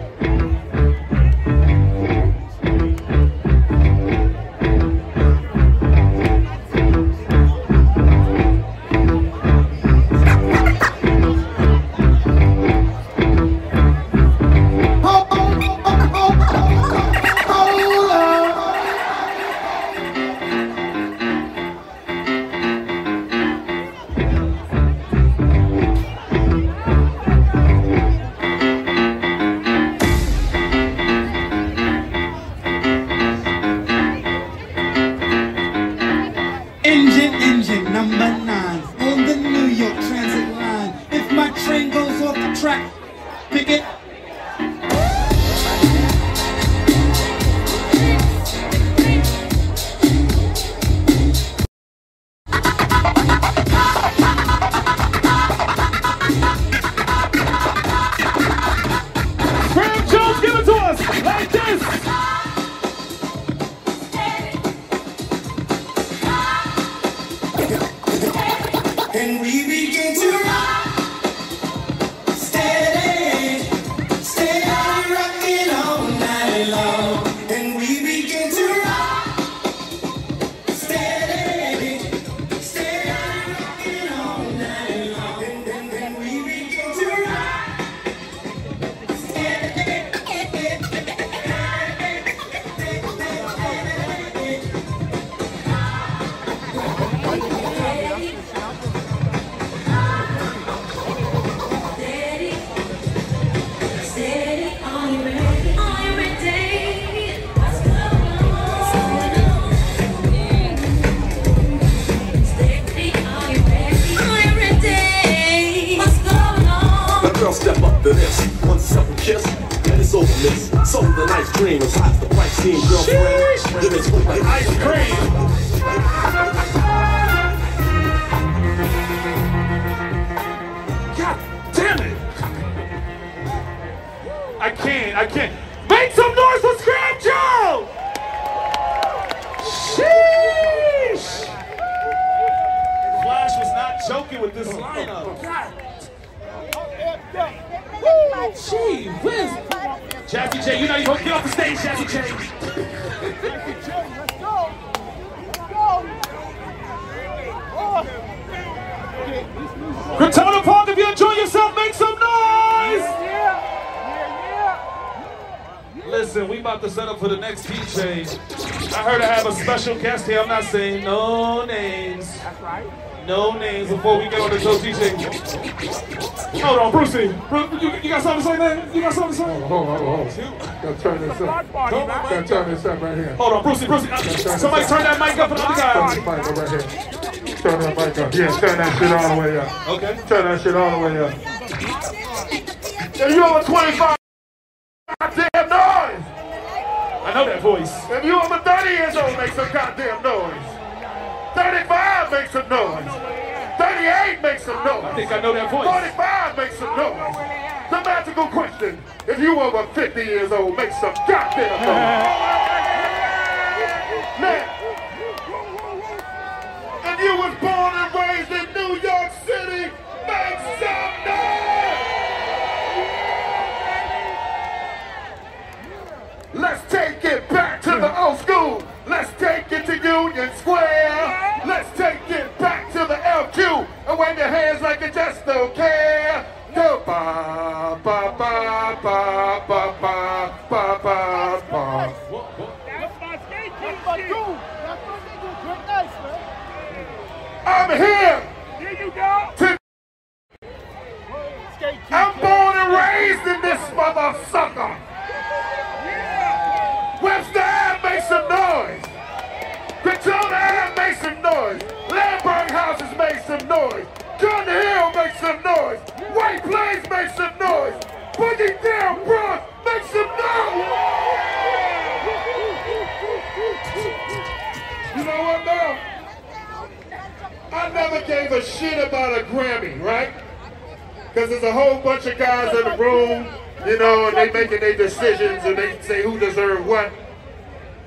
number nine on the
New York Transit line. If my train goes off the track, guest here. I'm not saying no names. That's right. No names before we get on the show, DJ. Hold on, Brucie. Bru- you, you got something to say, man? You got something to say?
Hold on, hold on, hold on. Gotta turn this up. Gotta turn this up right here.
Hold on, Brucie, Brucie. uh, Somebody turn that mic up for the other
Turn
guy.
the mic up right here. Turn that mic up. Yeah, turn that shit all the way up.
Okay.
Turn that shit all the way up. If you over 25, shit about a Grammy, right? Because there's a whole bunch of guys in the room, you know, and they making their decisions and they say who deserve what.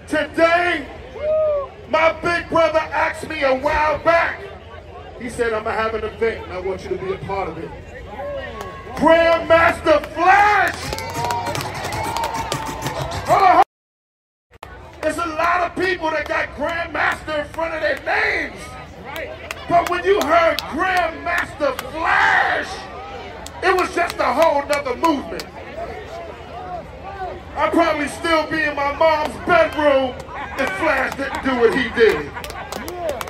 Today, my big brother asked me a while back. He said, I'm gonna have an event and I want you to be a part of it. Grandmaster Flash! There's a lot of people that got Grandmaster in front of their names. But when you heard Grandmaster Flash, it was just a whole nother movement. I'd probably still be in my mom's bedroom if Flash didn't do what he did.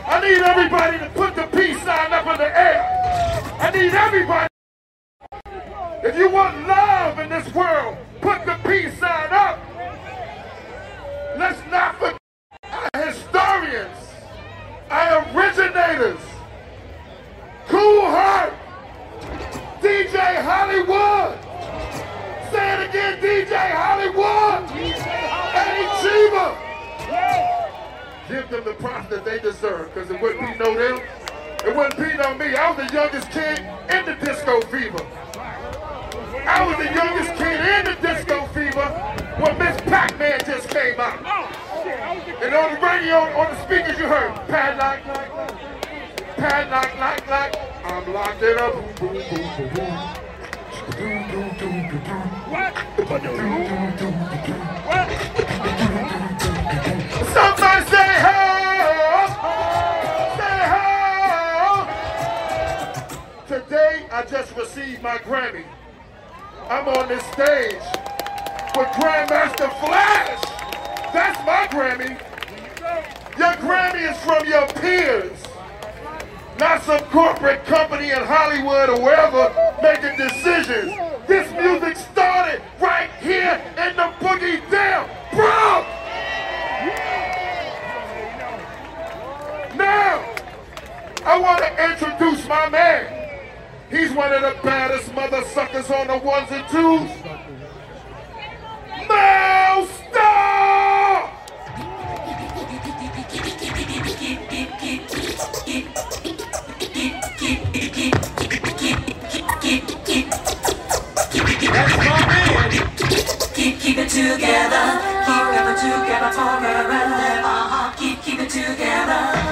I need everybody to put the peace sign up in the air. I need everybody. If you want love in this world, Kool Herc, DJ Hollywood. Say it again, DJ Hollywood. Eddie. Give them the props that they deserve, because it wouldn't be no them. It wouldn't be no me. I was the youngest kid in the disco fever. I was the youngest kid in the disco fever when Miss Pac-Man just came out. And on the radio, on the speakers, you heard padlock, padlock, lock, lock. I'm locked in a boom, boom, boom, boom, boom. Doom, doom, doom, doom, doom. What? Doom, doom, doom, doom, doom. Somebody say ho! Say ho! Today, I just received my Grammy. I'm on this stage with Grandmaster Flash. That's my Grammy. Your Grammy is from your peers, not some corporate company in Hollywood or wherever making decisions. This music started right here in the Boogie Down Bronx! Now, I want to introduce my man. He's one of the baddest mother suckers on the ones and twos. Mel stop. together, keep it together. Keep it together. Keep, keep it together.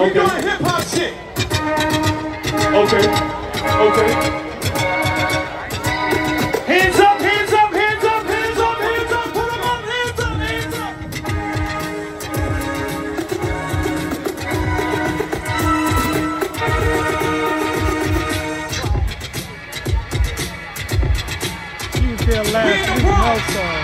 Okay.
We doing hip hop shit. Okay. Okay. Hands up, hands up, hands up, hands up, hands up, up, hands up.
You last
no,
sir.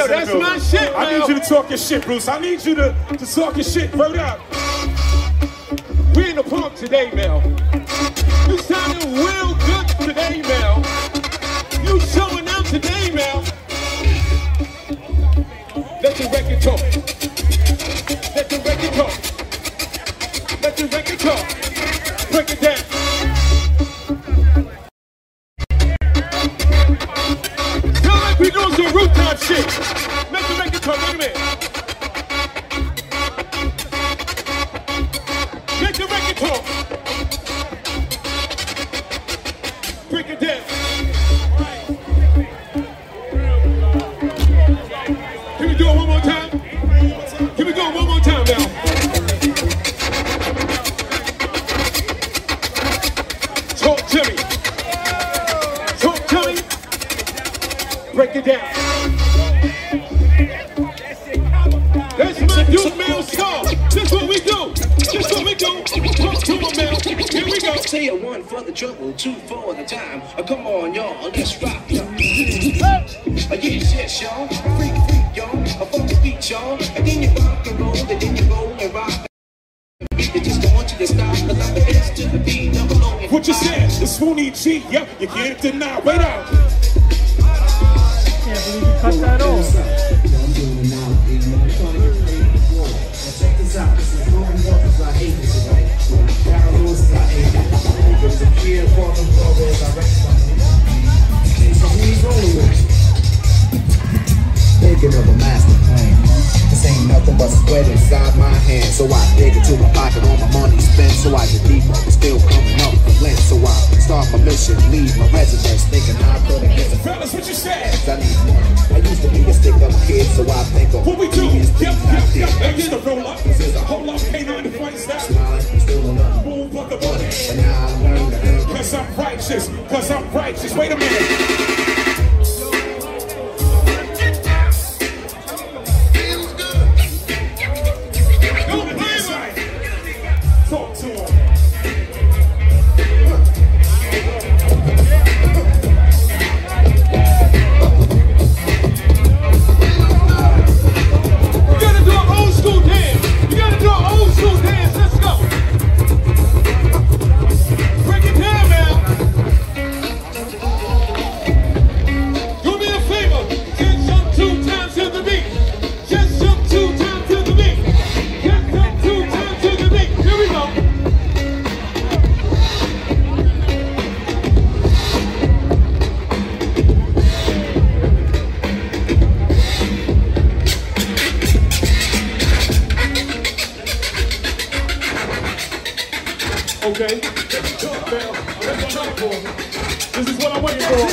yo, that's
my
shit, I need you to talk your shit, Bruce. I need you to, to talk your shit. Word up. We in the pump today, Mel.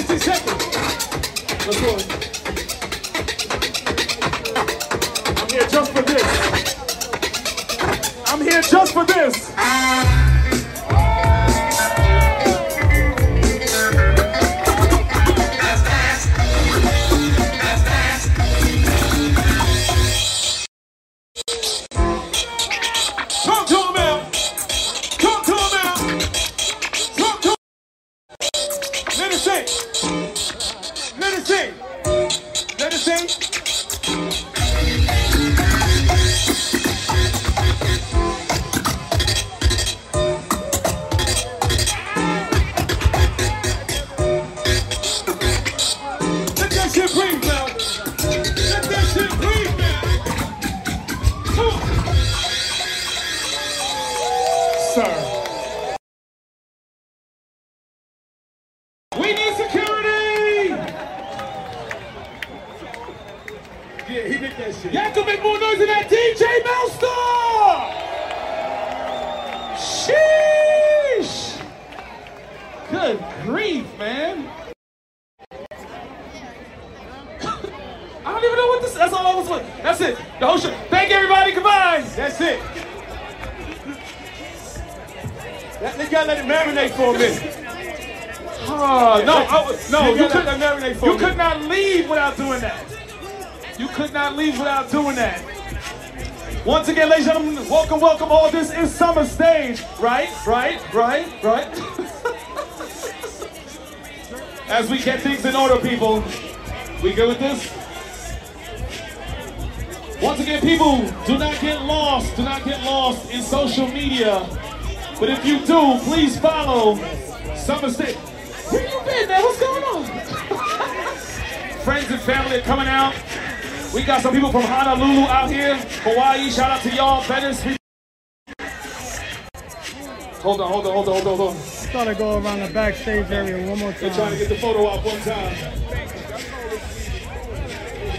60 seconds. Let's go. soon. Please follow SummerStage. Where you been, man? What's going on? Friends and family are coming out. We got some people from Honolulu out here, Hawaii. Shout out to y'all, Venice. Hold on, hold on, hold on, hold on, hold on.
Just gotta go around the backstage area one more time.
They're trying to get the photo out one time.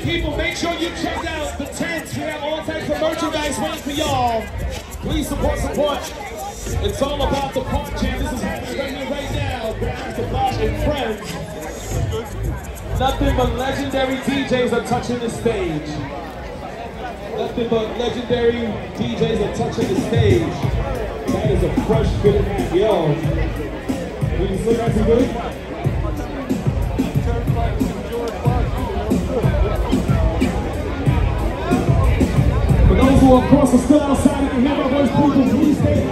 People, make sure you check out the tents. We have all types of merchandise running for y'all. Please support, support. It's all about the pump. This is happening right now. Grab and friends. Nothing but legendary DJs are touching the stage. Nothing but legendary DJs are touching the stage. That is a fresh good hat, yo. Did you still that too good? For those who, of course, are still outside. Remember people, please stay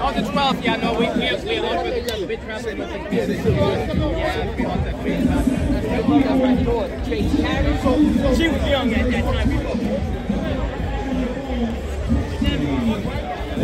On the 12th, yeah, no, we can't we along we travel with the. Yeah, we want that She was young at that time.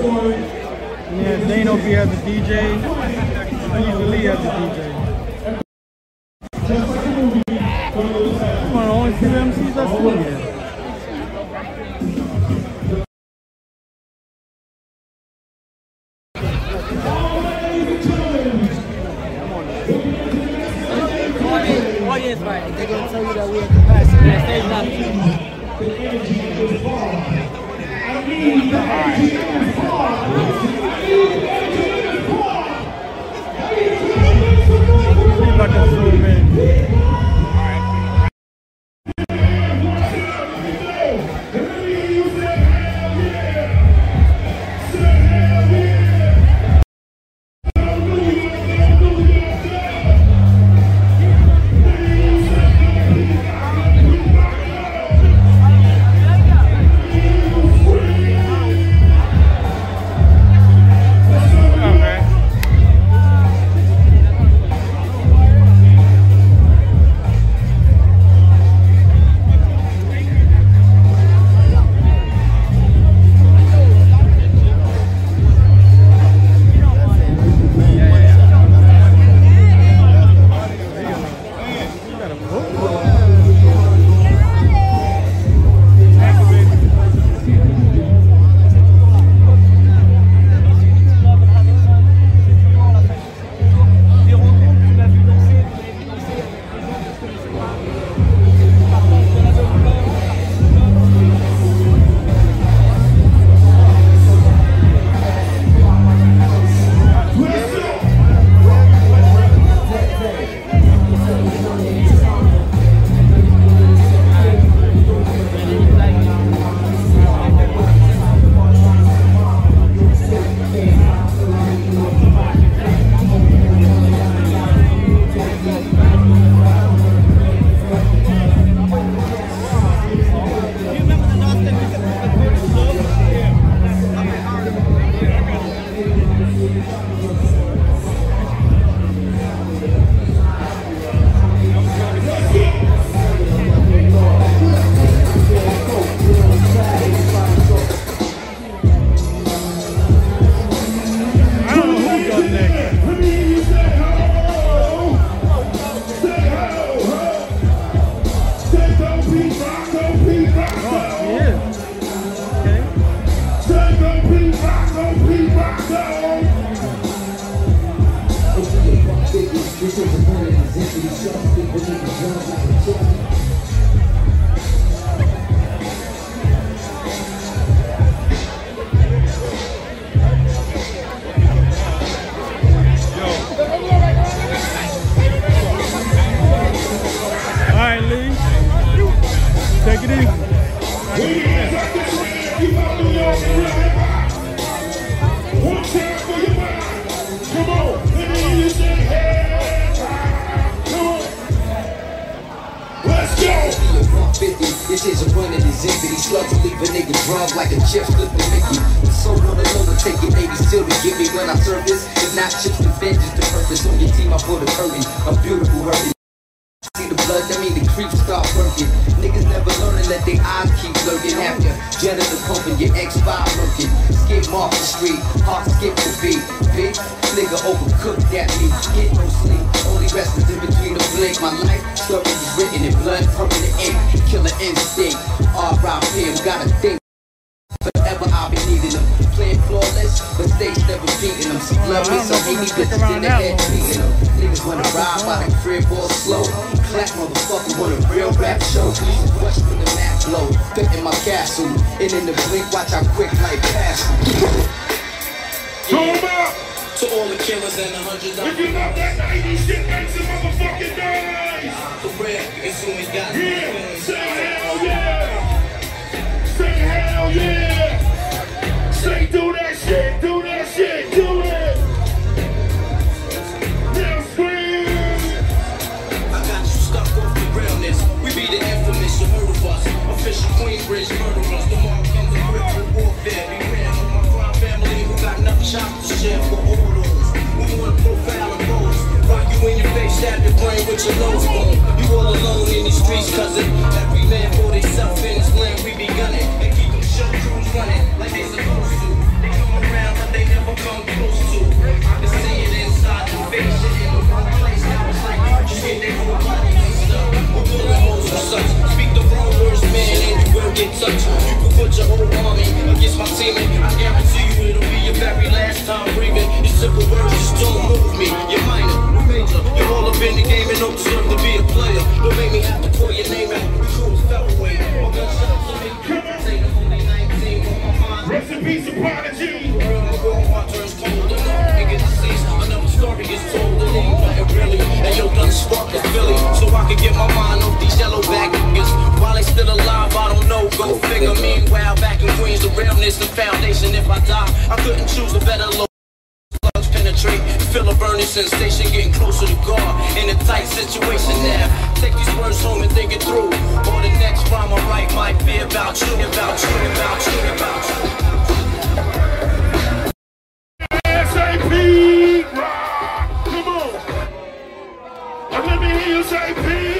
Three. Yeah, Dano B as a DJ. Easy Lee as the DJ. Come on, only few MCs that's still here.
His empty. Slugs leave a nigga drunk like a chip flipping Mickey. So on the low, it, baby, still to give me when I this. If not chips to vengeance, the purpose on your team, I put a curtain. A beautiful hurting. See the blood, that mean the creeps start working. Niggas never learn and let their eyes janitor pumping your X5 lurking. Skip off the street, hard skip the beat. Bitch, nigga overcooked that meat. Get no sleep, only rest is in between the blink. My life story is written in blood, permanent ink. Killer instinct, R.I.P. Gotta think. Forever I'll be needing them. Playing flawless, but stage never beating them. So love me, so hate me, bitches in the head beating them. Niggas wanna ride by the crib all slow. Clap motherfucker want a real rap show. Please watch when the map blow. Fit in my castle, and in the blink, watch how quick life pass.
Turn 'em up! To all the killers and the hundreds
If you love that 90s shit, make some motherfucking noise.
career, it's always got
Yeah, say hell yeah. Do that shit, do that shit, do it. Now scream.
I got you stuck off the realness. We be the infamous, you heard of us. Official Queensbridge murderers. Mark comes grip for warfare. Be ran on my crime family who got enough shots to share for all those. We want to profile and pose. Rock you in your face, stab your brain with your nose bone. You all alone in these streets, cousin. Every man for themself in his land, you will get touched. You can put your whole army against my team, and I guarantee you it'll be your very last time breathing. Your simple words just don't move me. You're minor, we major. You're all up in the game and don't deserve to be a player. Don't make me have to call your name out. We cool as. My gunshots make you take them only 19 on my mind.
Rest in peace, Prodigy.
Another story is told, it ain't nothing really. And yo, done spark is Philly, so I can get my mind off these yellow back niggas. While they still alive, I don't know, go figure. Meanwhile, back in Queens, the realness, the foundation. If I die, I couldn't choose a better. Slugs penetrate, feel a burning sensation, getting closer to God. In a tight situation now, take these words home and think it through. Or the next rhyme I write might be about you, about you, about you, about you.
SAP let me hear you say Pete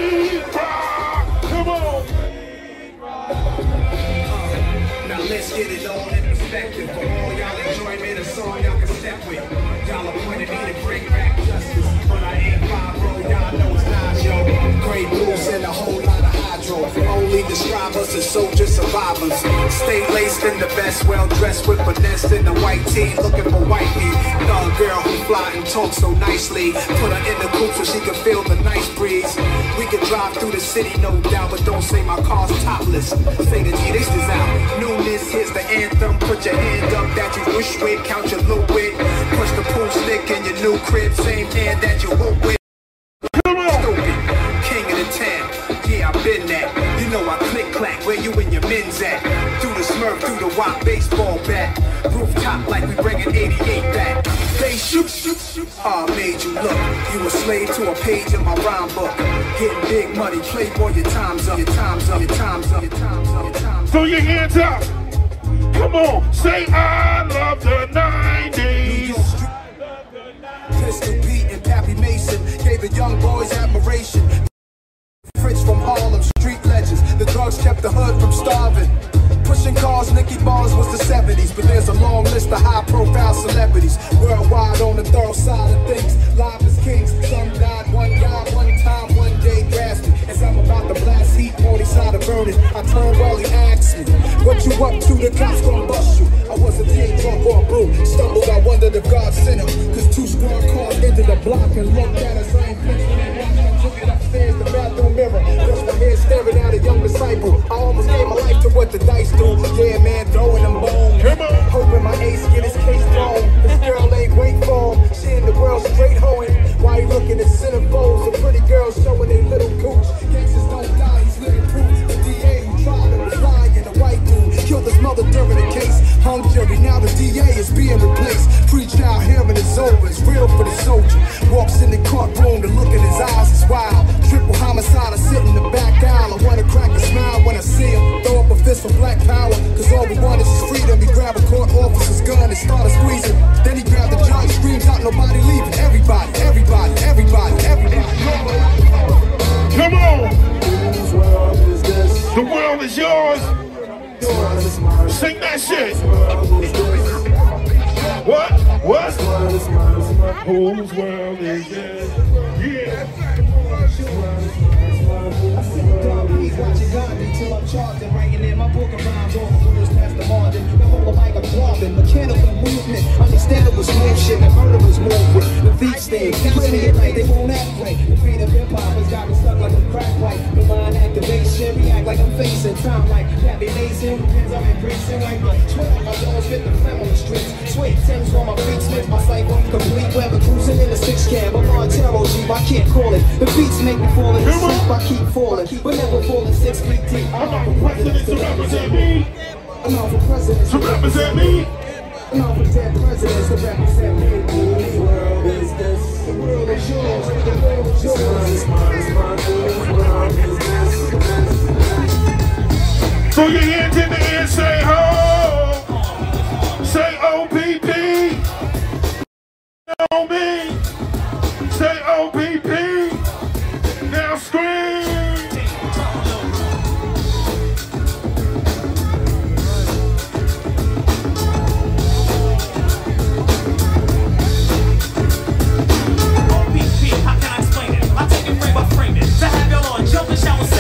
Only describe us as soldier survivors. Stay laced in the best, well dressed with finesse in the white tee, looking for white meat. Young girl who fly and talk so nicely. Put her in the coupe so she can feel the nice breeze. We can drive through the city, no doubt, but don't say my car's topless. Say the G, this is out. Newness, here's the anthem. Put your hand up that you wish with, count your loot with. Push the pool stick in your new crib, same hand that you whoop with. Where you and your men's at? Through the smurf, through the wop baseball bat. Rooftop like we bringing 88 back. They shoot, shoot, shoot. Ah, made you look. You a slave to a page in my rhyme book. Getting big money, playboy, your time's up, your time's up, your time's up, your time's up, your time's up.
Throw your hands up. Come on. Say I love the 90s.
Pistol Pete and Pappy Mason gave the young boys admiration. Fritz from Harlem, drugs kept the hood from starving. Pushing cars, Nicky Barnes was the 70s, but there's a long list of high profile celebrities. Worldwide on the thorough side of things. Live as kings, some died, one guy, one time, one day drastic. As I'm about to blast heat, Morty side of burning. I turn while he asks me, What you up to? The cops gonna bust you. I was a teen drunk or blue. Stumbled, I wondered if God sent him. Cause two squad cars entered the block and looked at us. I ain't flinched when they watched me. Took it upstairs, the bathroom mirror. Just my head staring at a young disciple. I almost gave my life to what the dice do. Yeah, man, throwing them bones. Hoping my ace get his case thrown. This girl ain't wait for him. She in the world straight hoeing. Why you looking at centerfolds? The pretty girls showing they little gooch. Gangsters killed his mother during the case. Hung jury, now the DA is being replaced. Pre-trial hearing is over, it's real for the soldier. Walks in the courtroom, the look in his eyes is wild. Triple homicide, I sit in the back aisle. I wanna crack a smile when I see him. Throw up a fist for black power, cause all we want is his freedom. He grab a court officer's gun and started squeezing. Then he grabbed the judge, screams out, nobody leaving. Everybody, everybody, everybody, everybody.
Come on. The world is yours. Sing that shit. What? What? Whose world is this? Yeah.
Watching Gandhi till I'm charged and writing in my book of rhymes mechanical movement. Understandable motion, the murder was moving. The thief's thing, plenty of night, they won't act right. The fate of empire has got me stuck like a crack pipe. The mind activation, react like I'm facing time like Pappy Mason. Depends I'm embracing like my twin. My dogs fit the family streets. Sweet Tim's on my feet, Smith, my cycle complete. Weather cruising in the six cab. I'm on tarot Jeep, I can't call it. The beats make me fall asleep, I keep falling. But never falling six feet deep. I'm not the president to represent me. To represent me. No, but dead presidents to represent me. The world is this. The world is yours. The world is yours. It's mine, it's mine. The world is this. this.
Throw your hands in the air, say ho. Say OPP. Know me. Say OPP. Now scream.
瞄准下我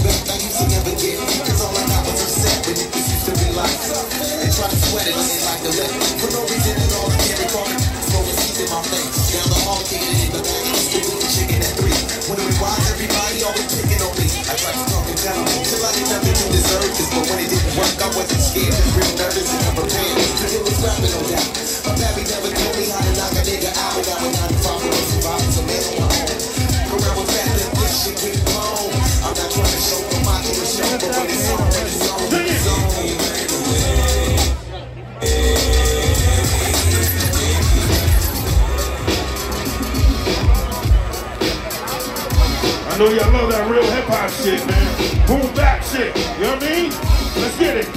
But know
y'all love that real hip hop shit, man. Boom back shit. You know what I mean? Let's get it.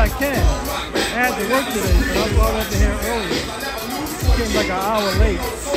I can. I had to work today, so I went to here early. Came like an hour late.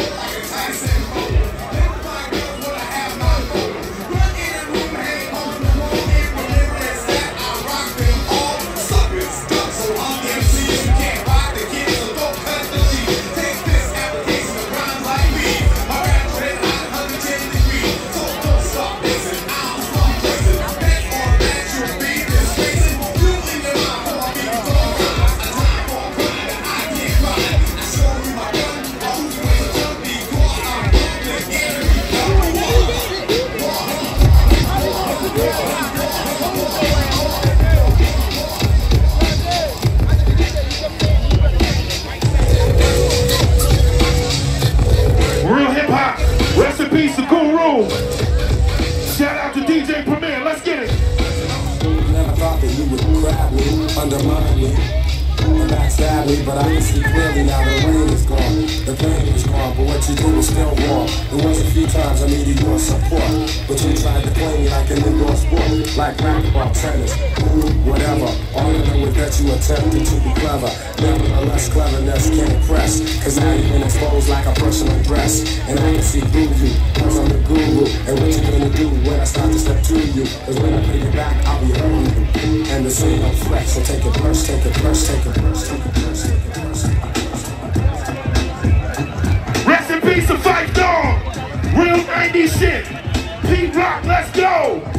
Or backstab me, but I can see clearly now the rain is gone, the pain is gone, but what you do is still wrong. It was a few times I needed your support, but you tried to play me like an indoor sport, like racquetball, tennis, pool, whatever. All I know is that you attempted to be clever. Nevertheless, cleverness can't impress, cause now you've been exposed like a personal dress, and I can see through you, cause I'm the guru, and what you gonna do when I start to step to you, cause when I pay you back, I'll be hurting you, and this ain't no flex, so take it first, take it first, take it first, take it first, take it first.
Rest in peace to Phife Dawg. Real 90s shit. Pete Rock, let's go.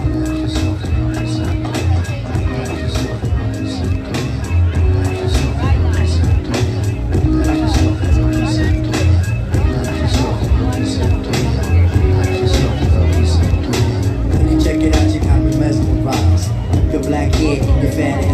Your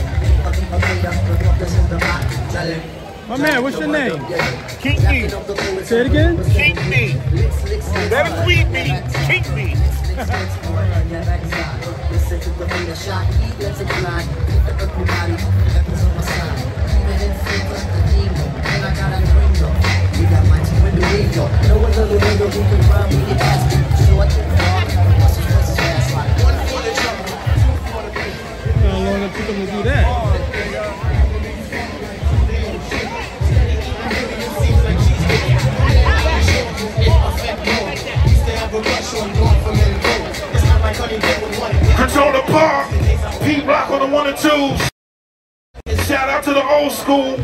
My
man, what's your name?
Keep me.
Say it again.
Keep me. Better tweet me. Keep me.
How long it took him to do that?
Control the bar. Pete Rock on the one and twos. Shout out to the old school.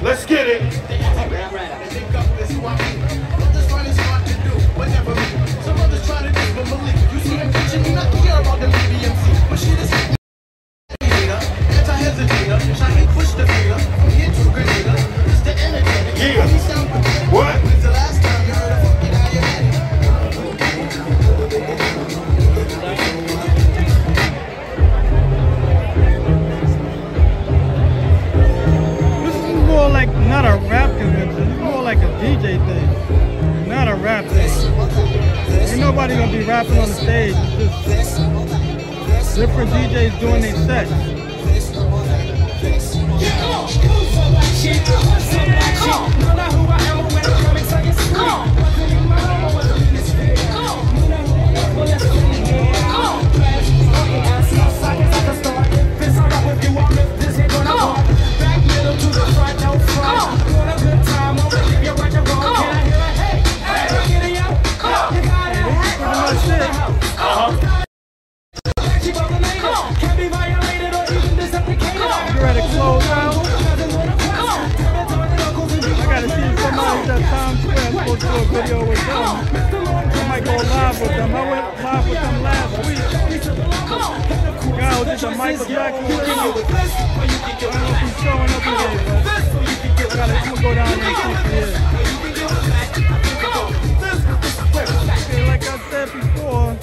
Let's get it.
Nobody gonna be rapping on the stage. Just different DJs doing their sets. You ready to close out? I gotta see if somebody's at Times Square. Supposed to do a video with them. I might go live with them. I went live with them last week. Guy who did the Michael Jackson thing. I don't know if he's showing up today, but gotta, I'm gonna go down there and see if he is. Said before,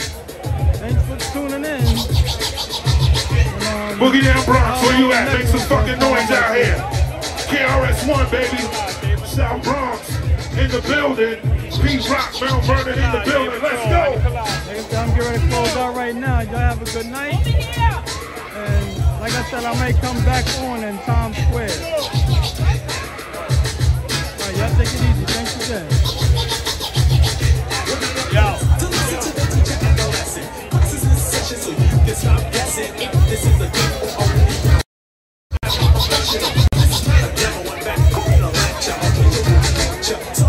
thanks for tuning in.
Um, Boogie down Bronx, where you at? Make some fucking noise out here. KRS-One, baby. South Bronx in the building. Pete Rock, Mount Vernon in the building. Let's go.
Like I said, I'm getting ready to close out right now. Y'all have a good night. And like I said, I may come back on in Times Square. All right, y'all take it easy. Thanks again. stop guessing if this is a good or only This is not a demo, in back, I'm in a lecture, I'm in a lecture.